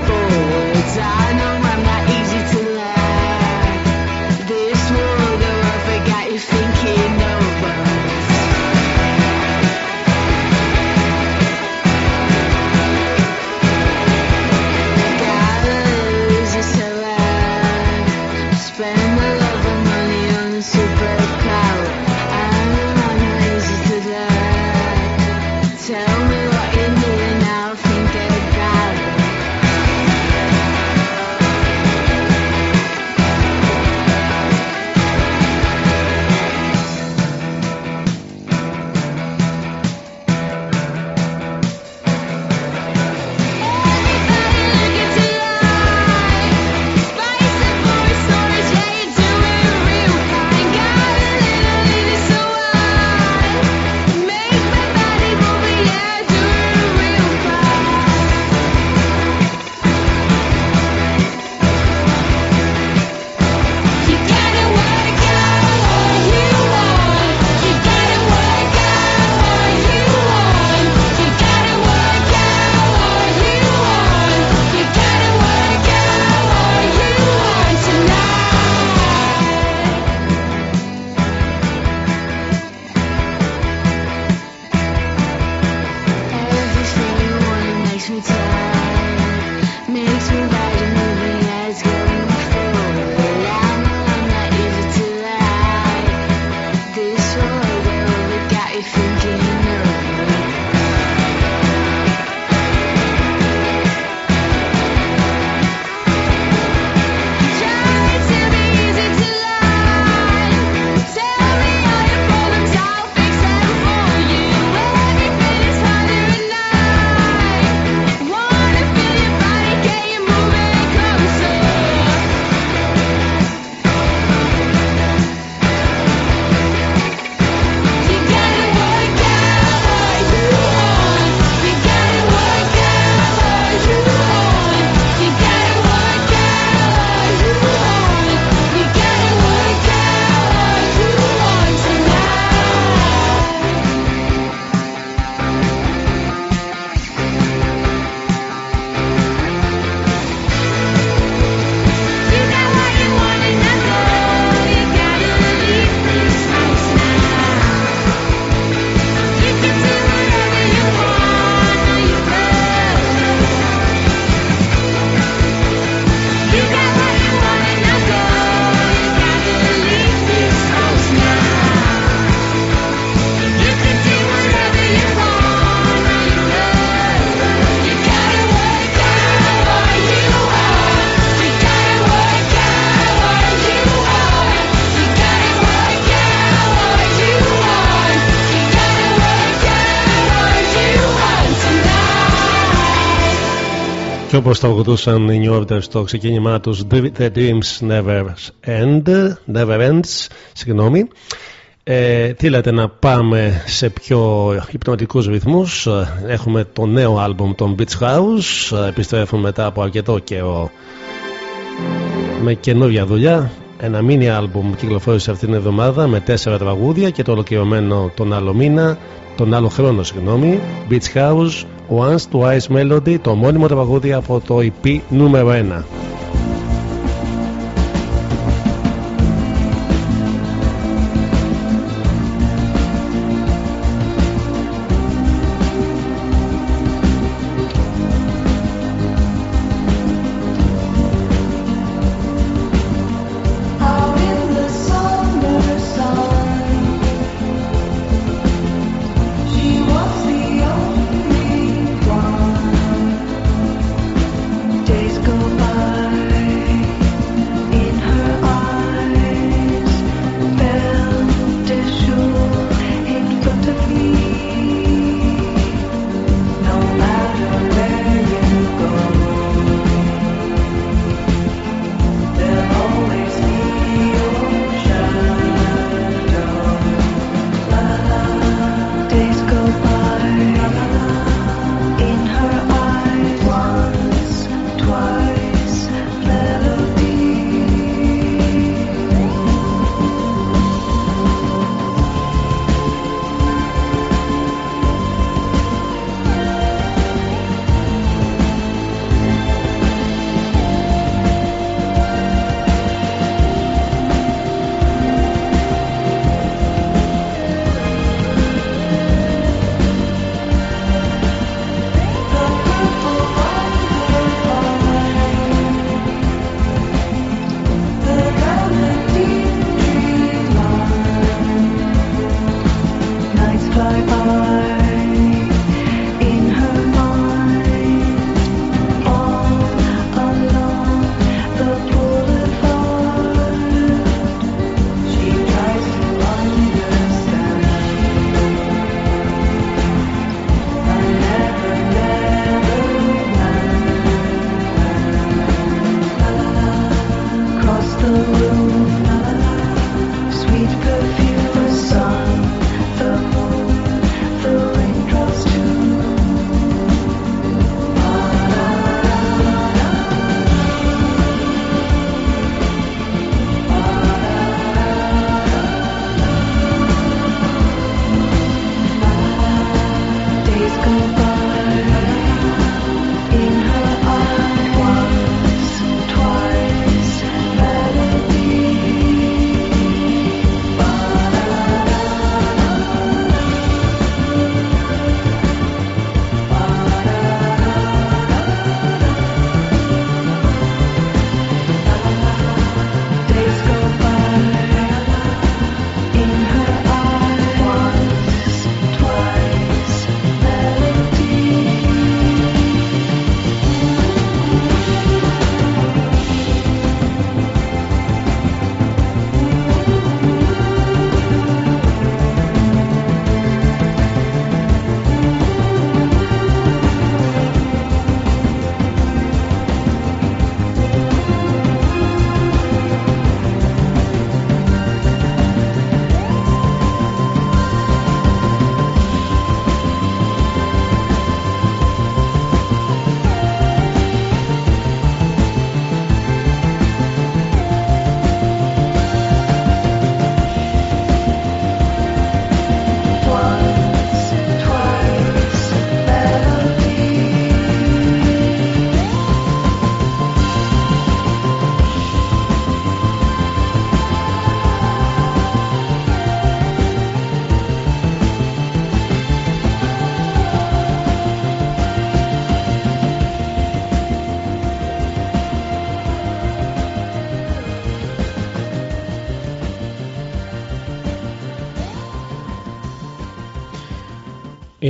Όπως το αγουδούσαν οι New Order στο ξεκίνημά τους The Dreams Never End Never Ends Συγγνώμη. Ε, τι λέτε να πάμε σε πιο υπνοτικούς ρυθμούς. Έχουμε το νέο άλμπουμ των Beach House. Επιστρέφουν μετά από αρκετό καιρό Με καινούργια δουλειά. Ένα mini άλμπουμ κυκλοφόρησε αυτήν την εβδομάδα με τέσσερα τραγούδια και το ολοκληρωμένο τον άλλο μήνα, τον άλλο χρόνο συγγνώμη, Beach House, Once Twice Melody, το μόνιμο τραγούδι από το EP νούμερο 1.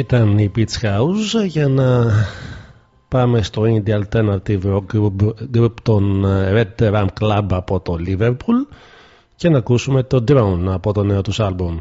ήταν η Beach House για να πάμε στο Indie Alternative Rock Group, group των Red Ram Club από το Liverpool και να ακούσουμε το Drone από το νέο τους άλμπομ.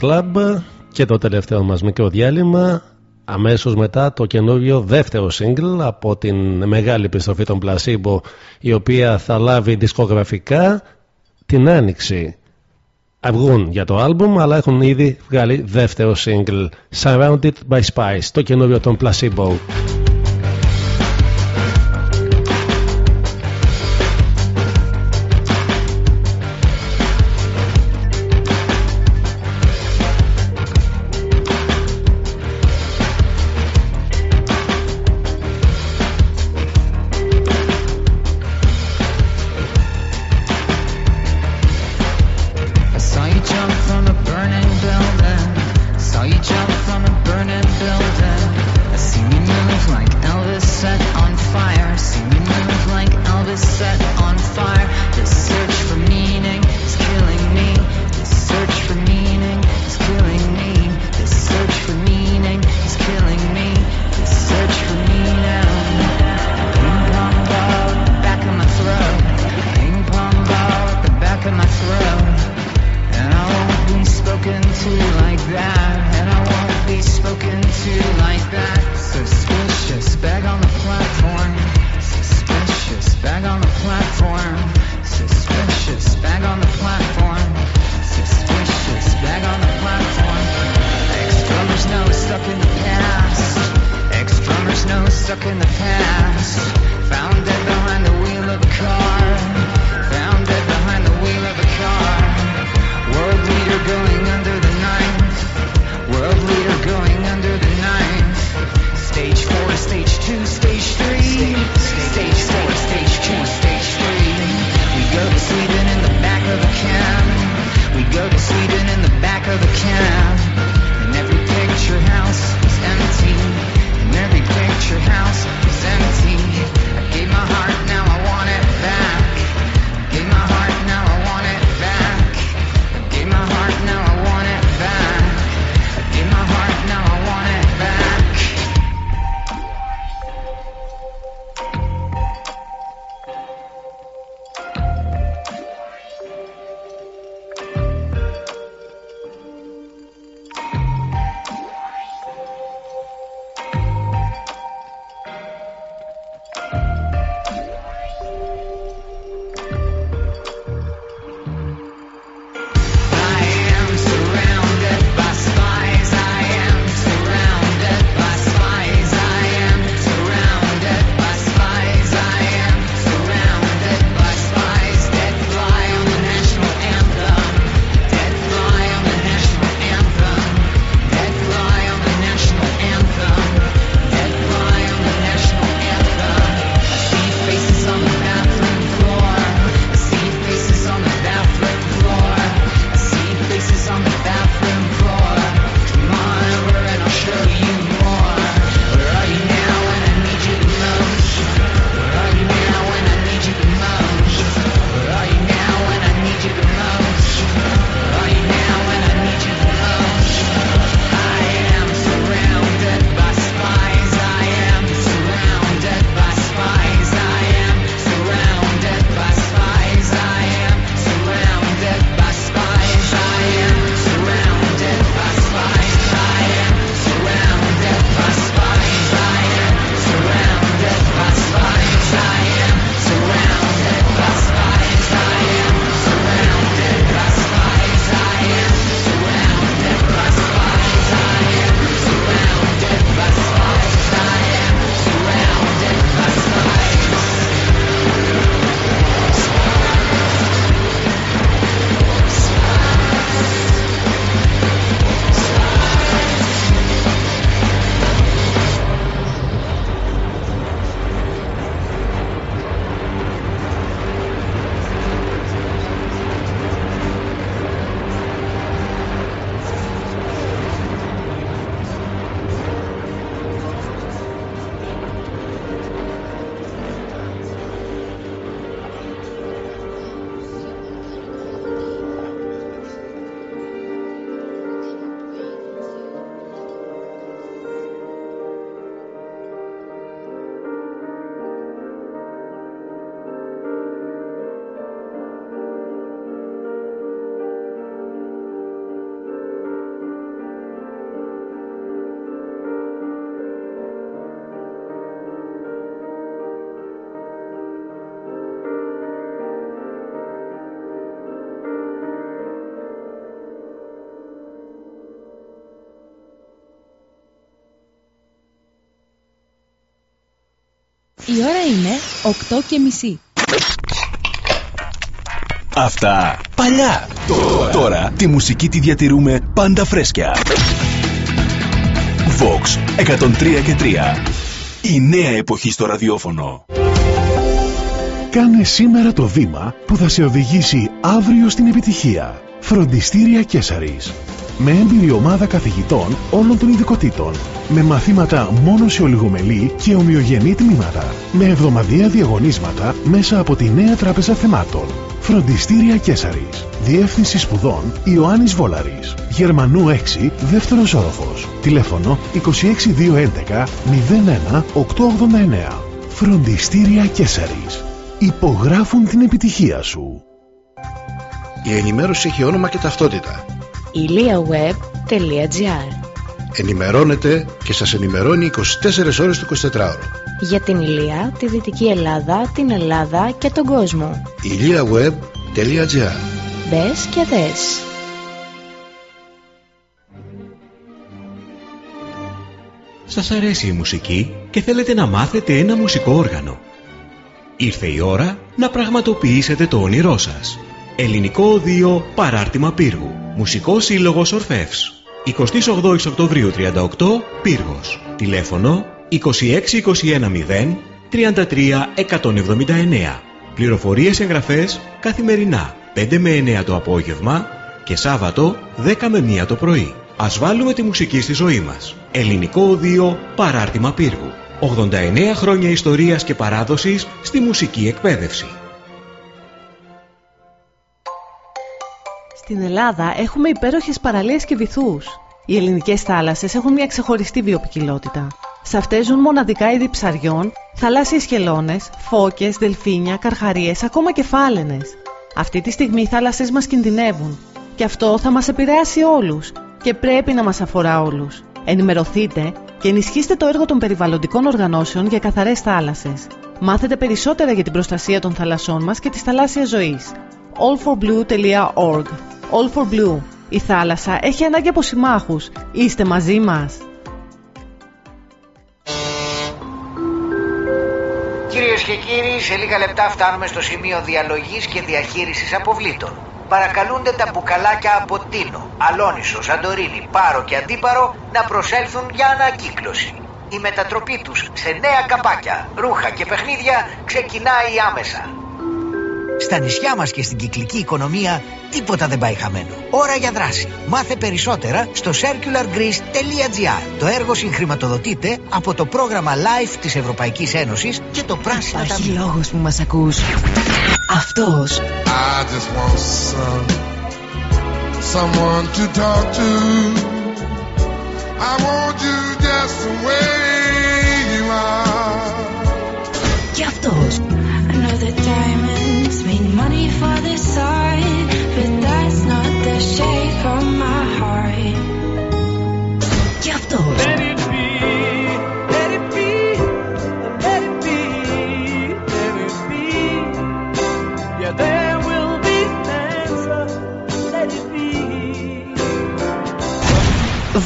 Club και το τελευταίο μας μικρό διάλειμμα αμέσως μετά το καινούριο δεύτερο single από την μεγάλη επιστροφή των Placebo η οποία θα λάβει δισκογραφικά την άνοιξη. Αυγούν για το άλμπουμ αλλά έχουν ήδη βγάλει δεύτερο single Surrounded by Spice το καινούριο των Placebo. Η ώρα είναι 8 και μισή. Αυτά παλιά. Τώρα. Τώρα τη μουσική τη διατηρούμε πάντα φρέσκια. Vox 103 και 3. Η νέα εποχή στο ραδιόφωνο. Κάνε σήμερα το βήμα που θα σε οδηγήσει αύριο στην επιτυχία. Φροντιστήρια Κέσαρης. Με έμπειρη ομάδα καθηγητών όλων των ειδικοτήτων. Με μαθήματα μόνο σε ολιγομελή και ομοιογενή τμήματα. Με εβδομαδία διαγωνίσματα μέσα από τη νέα τράπεζα θεμάτων. Φροντιστήρια Κέσαρης. Διεύθυνση σπουδών Ιωάννης Βόλαρης. Γερμανού 6, δεύτερος όροφος. Τηλέφωνο 26211 01 889. Φροντιστήρια Κέσαρης. Υπογράφουν την επιτυχία σου. Η ενημέρωση έχει όνομα και ταυτότητα. iliaweb.gr Ενημερώνετε και σας ενημερώνει 24 ώρες το 24ωρο. Για την Ηλία, τη Δυτική Ελλάδα, την Ελλάδα και τον κόσμο. iliaweb.gr Μπες και δες. Σας αρέσει η μουσική και θέλετε να μάθετε ένα μουσικό όργανο; Ήρθε η ώρα να πραγματοποιήσετε το όνειρό σας. Ελληνικό Οδείο Παράρτημα Πύργου. Μουσικός Σύλλογος Ορφεύς. 28 Οκτωβρίου 38 Πύργος. Τηλέφωνο 26210 33 179. Πληροφορίες εγγραφές καθημερινά 5 με 9 το απόγευμα και Σάββατο 10 με 1 το πρωί. Ας βάλουμε τη μουσική στη ζωή μας. Ελληνικό Οδείο Παράρτημα Πύργου. 89 χρόνια ιστορίας και παράδοσης στη μουσική εκπαίδευση. Στην Ελλάδα έχουμε υπέροχες παραλίες και βυθούς. Οι ελληνικές θάλασσες έχουν μια ξεχωριστή βιοπικιλότητα. Σε αυτές ζουν μοναδικά είδη ψαριών, θαλάσσιες χελώνες, φώκες, δελφίνια, καρχαρίες, ακόμα και φάλαινες. Αυτή τη στιγμή οι θάλασσες μας κινδυνεύουν και αυτό θα μας επηρεάσει όλους και πρέπει να μας αφορά όλους. Ενημερωθείτε και ενισχύστε το έργο των περιβαλλοντικών οργανώσεων για καθαρές θάλασσες. Μάθετε περισσότερα για την προστασία των θαλασσών μας και της θαλάσσιας ζωής. allforblue.org All for Blue. Η θάλασσα έχει ανάγκη από συμμάχους. Είστε μαζί μας. Κυρίες και κύριοι, σε λίγα λεπτά φτάνουμε στο σημείο διαλογής και διαχείρισης αποβλήτων. Παρακαλούνται τα μπουκαλάκια από Τίνο, Αλόνισο, Σαντορίνη, Πάρο και Αντίπαρο να προσέλθουν για ανακύκλωση. Η μετατροπή τους σε νέα καπάκια, ρούχα και παιχνίδια ξεκινάει άμεσα. Στα νησιά μας και στην κυκλική οικονομία τίποτα δεν πάει χαμένο. Ώρα για δράση. Μάθε περισσότερα στο circulargreece.gr. Το έργο συγχρηματοδοτείται από το πρόγραμμα LIFE της Ευρωπαϊκής Ένωσης και το Πράσινο Υπάρχει Ταμείο. λόγος που μας ακούς. Αυτός. I just want some, someone to talk to. I want you just the way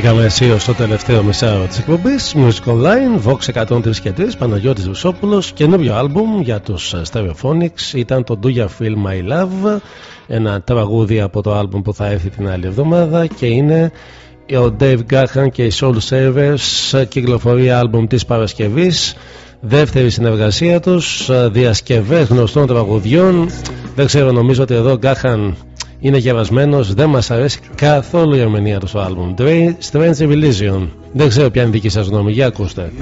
Μπήκαμε αισίω στο τελευταίο μισάρο της εκπομπής. Music Online, Vox 103 και 3, Παναγιώτης Βουσόπουλος. Καινούριο άλμπουμ για τους Stereophonics ήταν το Do You Feel My Love. Ένα τραγούδι από το άλμπουμ που θα έρθει την άλλη εβδομάδα και είναι ο Dave Gahan και οι Soul Savers κυκλοφορία άλμπουμ της Παρασκευής δεύτερη συνεργασία τους διασκευές γνωστών τραγουδιών δεν ξέρω νομίζω ότι εδώ Gahan είναι γευασμένος, δεν μας αρέσει καθόλου η ορμήνια του σου άλλου. Dwayne's Strange Evolution. Δεν ξέρω ποια είναι η δική σας γνώμη, για ακούστε.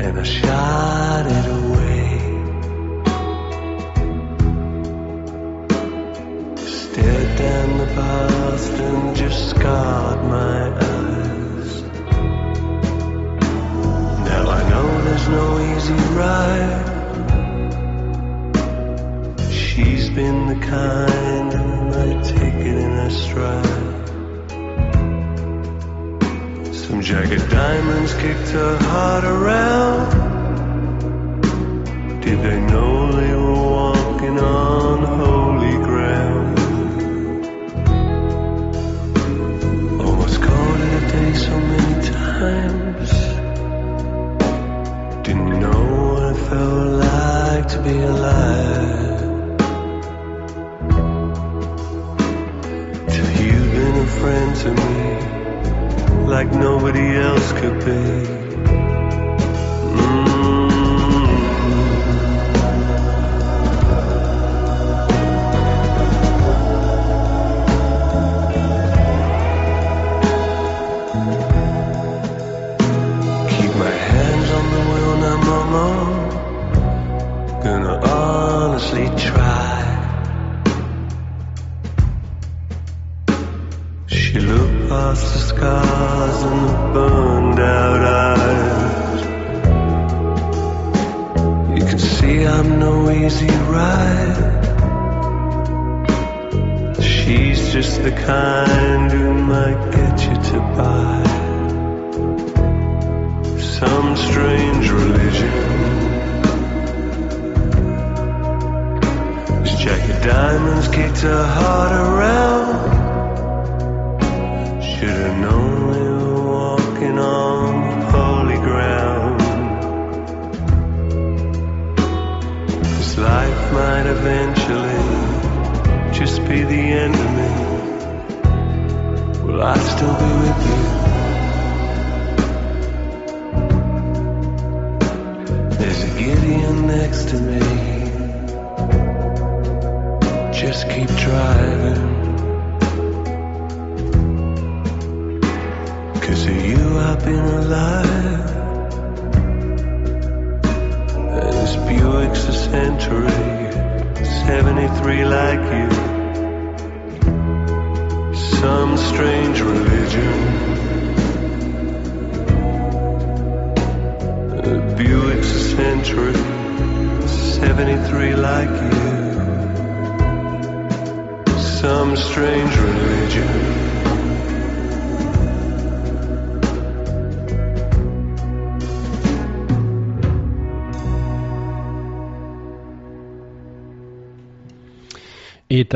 And I shot it away Stared down the past and just scarred my eyes. Now I know there's no easy ride. She's been the kind might take it in her stride. Some jagged diamonds kicked her heart around. Did they know they were walking on holy ground? Almost called it a day so many times. Didn't know what it felt like to be alive. You've been a friend to me, like nobody else could be. Scars and the burned out eyes. You can see I'm no easy ride. She's just the kind who might get you to buy some strange religion. This jacket diamonds kicked her heart around. Eventually just be the me. Will I still be with you? There's a Gideon next to me.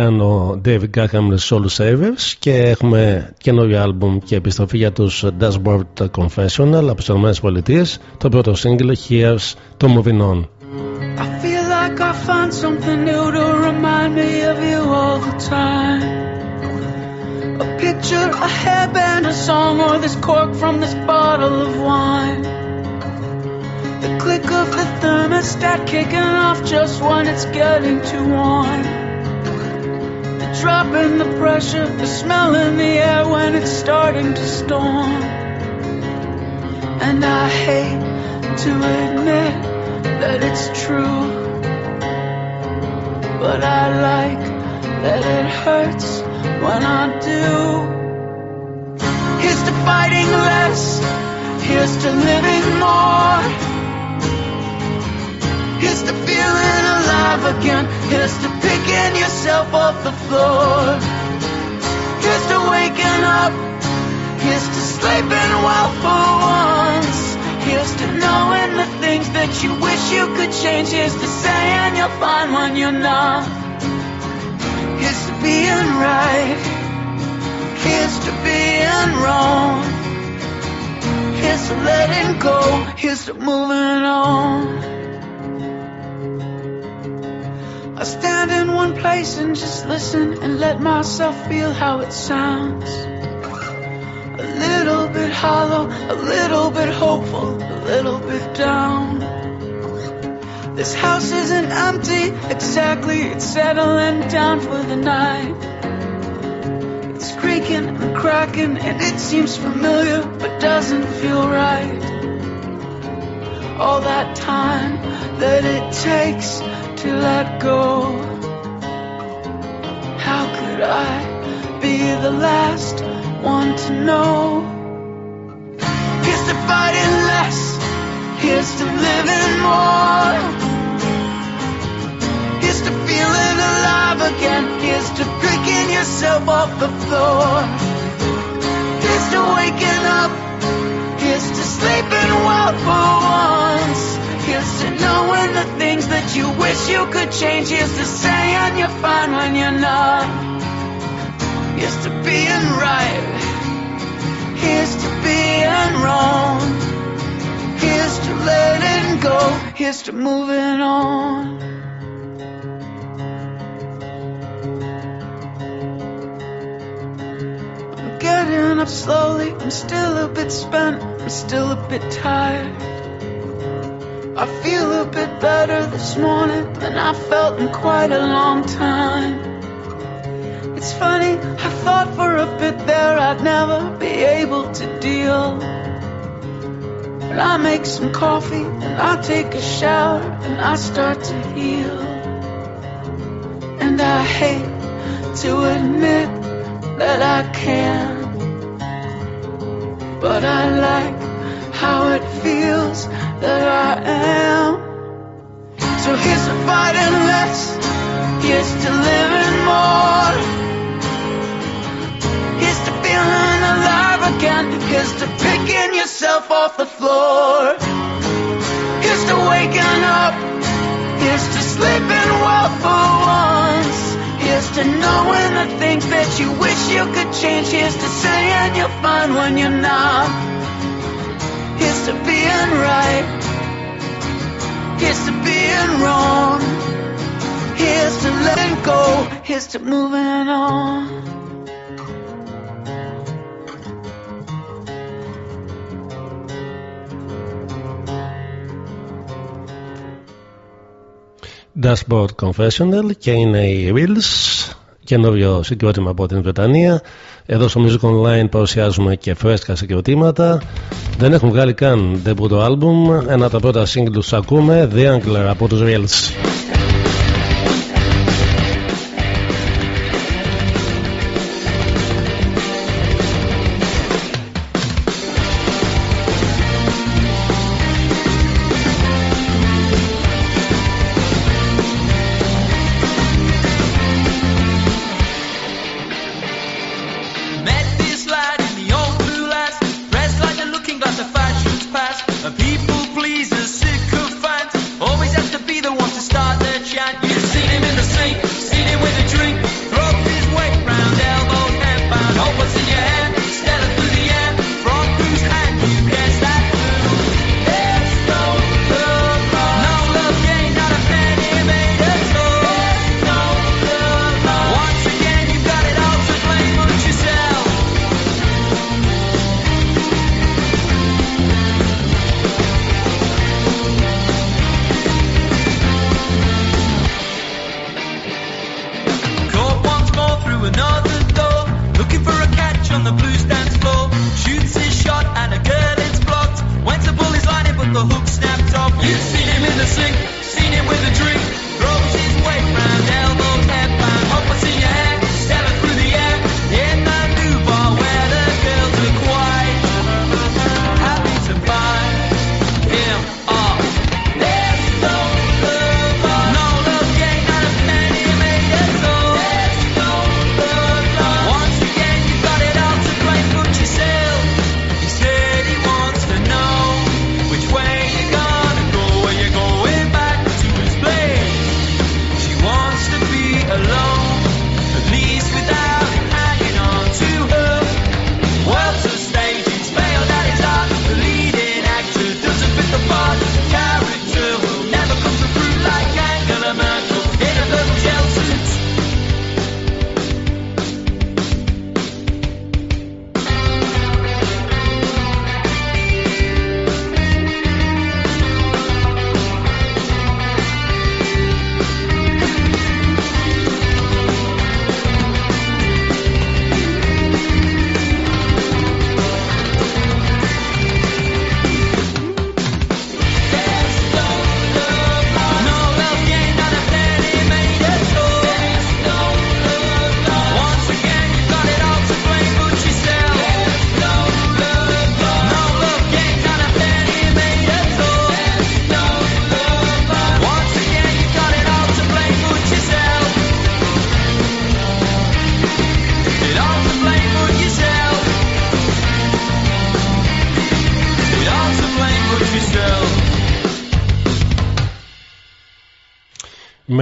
Ήταν ο David Graham Soul Savers και έχουμε καινούριο άλμπουμ και επιστροφή για τους Dashboard Confessional από τις ΗΠΑ το πρώτο single Here's το Moving On I feel like I find something new to remind me of you all the time. A picture, a hairband, a song, or this cork from this bottle of wine. The click of the thermostat kicking off just when it's getting too warm. The drop in the pressure, the smell in the air when it's starting to storm. And I hate to admit that it's true. But I like that it hurts when I do. Here's to fighting less, here's to living more. Here's to feeling alive again, Here's to picking yourself off the floor. Here's to waking up. Here's to sleeping well for once. Here's to knowing the things that you wish you could change. Here's to saying you're fine when you're not. Here's to being right. Here's to being wrong. Here's to letting go. Here's to moving on. I stand in one place and just listen and let myself feel how it sounds. A little bit hollow, a little bit hopeful, a little bit down. This house isn't empty exactly, it's settling down for the night. It's creaking and cracking and it seems familiar but doesn't feel right. All that time that it takes to let go. How could I be the last one to know? Here's to fighting less, here's to living more. Here's to feeling alive again, here's to picking yourself off the floor. Here's to waking up, here's to sleeping well for once. Here's to knowing the things that you wish you could change. Here's to saying you're fine when you're not. Here's to being right. Here's to being wrong. Here's to letting go. Here's to moving on. I'm getting up slowly. I'm still a bit spent. I'm still a bit tired. I feel a bit better this morning than I felt in quite a long time. It's funny, I thought for a bit there I'd never be able to deal. But I make some coffee and I take a shower and I start to heal. And I hate to admit that I can. But I like how it feels that I am. So here's to fighting less, here's to living more. Here's to feeling alive again, here's to picking yourself off the floor. Here's to waking up, here's to sleeping well for once. Here's to knowing the things that you wish you could change. Here's to saying you're fine when you're not. Here's to being right. Here's to being wrong. Here's to letting go. Here's to moving on. Dashboard Confessional και είναι οι Reels καινούριο συγκρότημα από την Βρετανία. Εδώ στο Music Online παρουσιάζουμε και φρέσκα συγκροτήματα. Δεν έχουν βγάλει καν debut το album. Ένα από τα πρώτα single τους ακούμε The Angler από τους Reels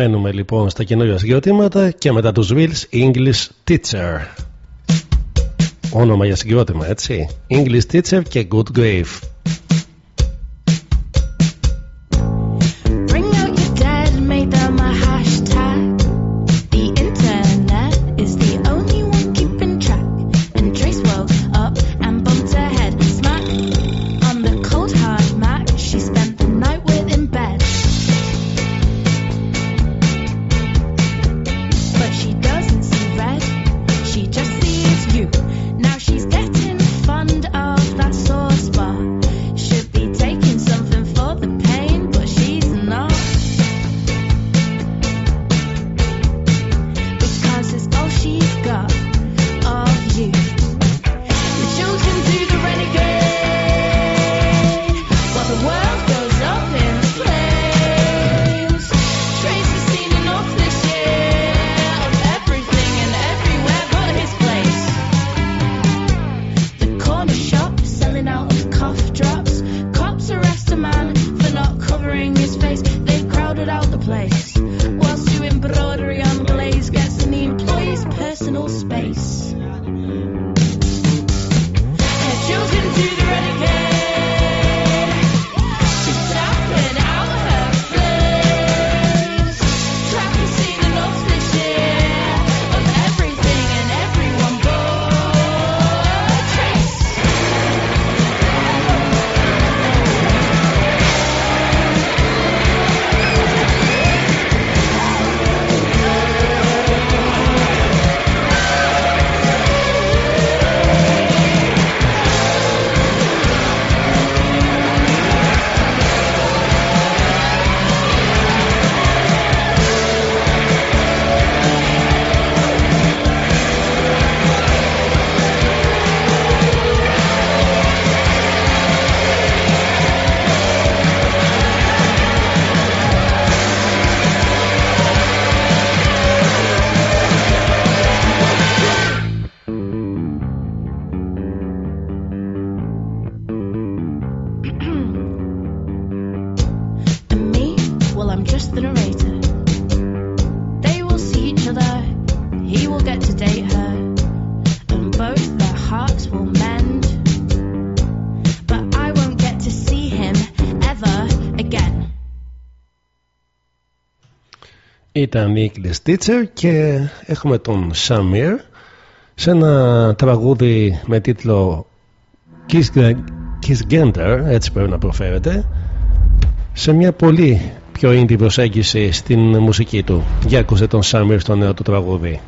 μενουμε λοιπόν στα καινούργια συγκροτήματα και μετά τους Wills English Teacher. Όνομα για συγκρότημα, έτσι. English Teacher και Good Grave. ήταν η English Teacher και έχουμε τον Σαμίρ σε ένα τραγούδι με τίτλο Kiss, Gender, έτσι πρέπει να προφέρεται σε μια πολύ πιο ίντη προσέγγιση στην μουσική του. Για τον Σάμιρ στο νέο του τραγούδι.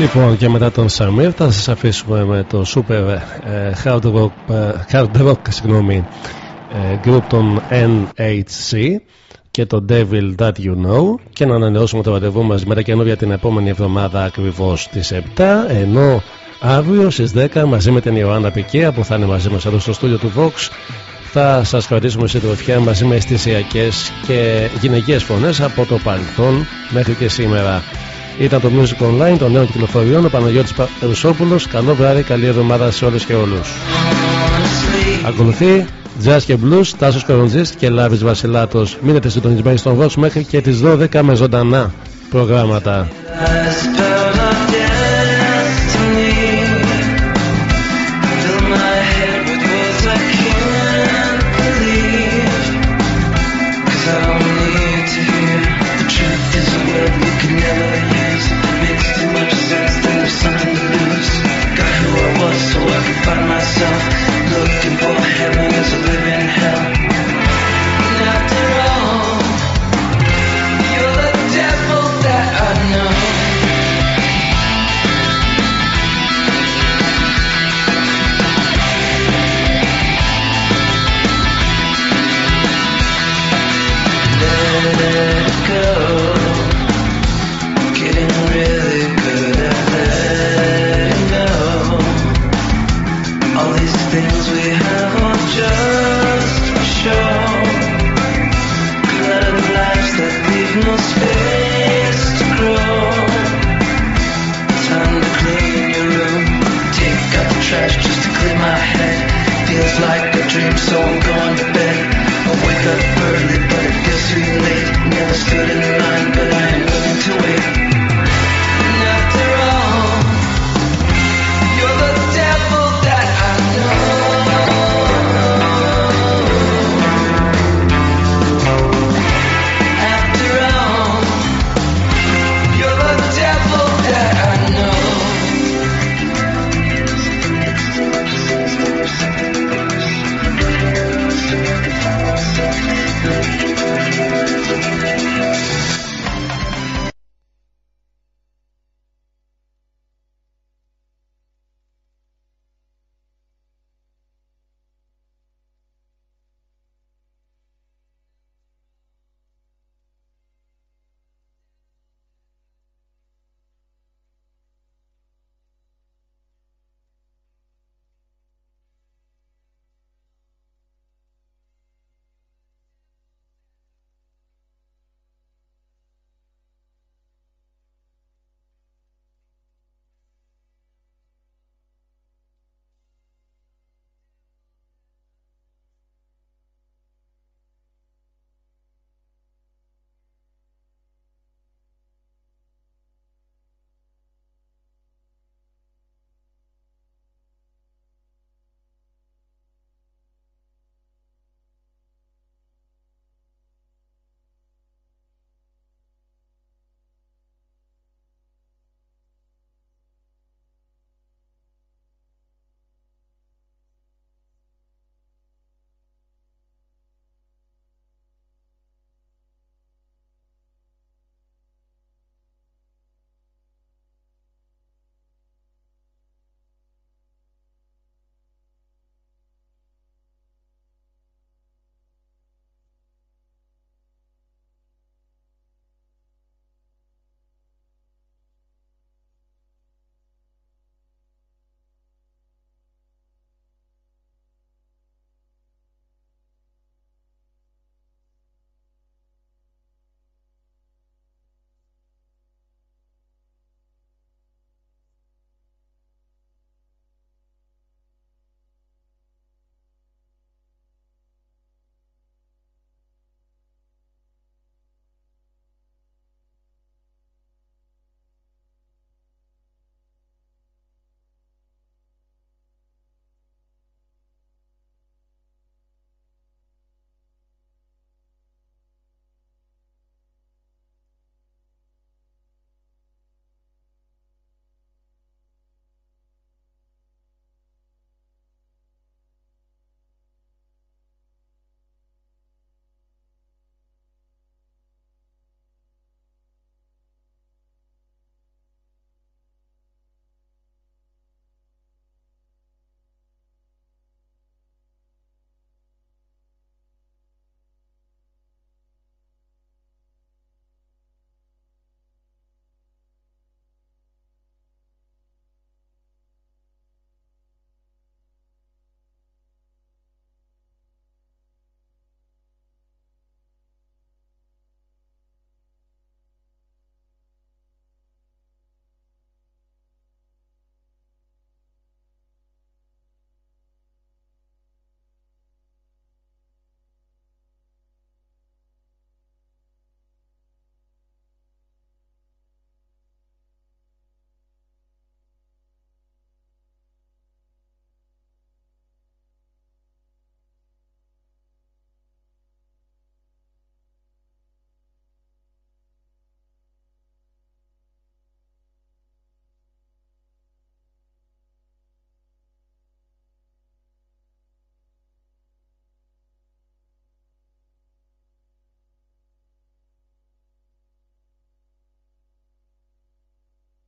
Λοιπόν, και μετά τον Σαμίρ θα σας αφήσουμε με το super ε, hard rock, ε, hard rock συγγνώμη, ε, group των NHC και το Devil That You Know και να ανανεώσουμε το ραντεβού μας με τα καινούργια την επόμενη εβδομάδα ακριβώς στις 7 ενώ αύριο στις 10 μαζί με την Ιωάννα Πικέα που θα είναι μαζί μας εδώ στο στούντιο του Vox θα σας κρατήσουμε συντροφιά μαζί με αισθησιακές και γυναικείες φωνές από το παρελθόν μέχρι και σήμερα. Ήταν το Music Online των νέων κυκλοφοριών, ο Παναγιώτης Ρουσόπουλος. Καλό βράδυ, καλή εβδομάδα σε όλες και όλους. Ακολουθεί Jazz και Blues, Τάσος Κοροντζής και Λάβης Βασιλάτος. Μείνετε συντονισμένοι στον Vox μέχρι και τις 12 με ζωντανά προγράμματα.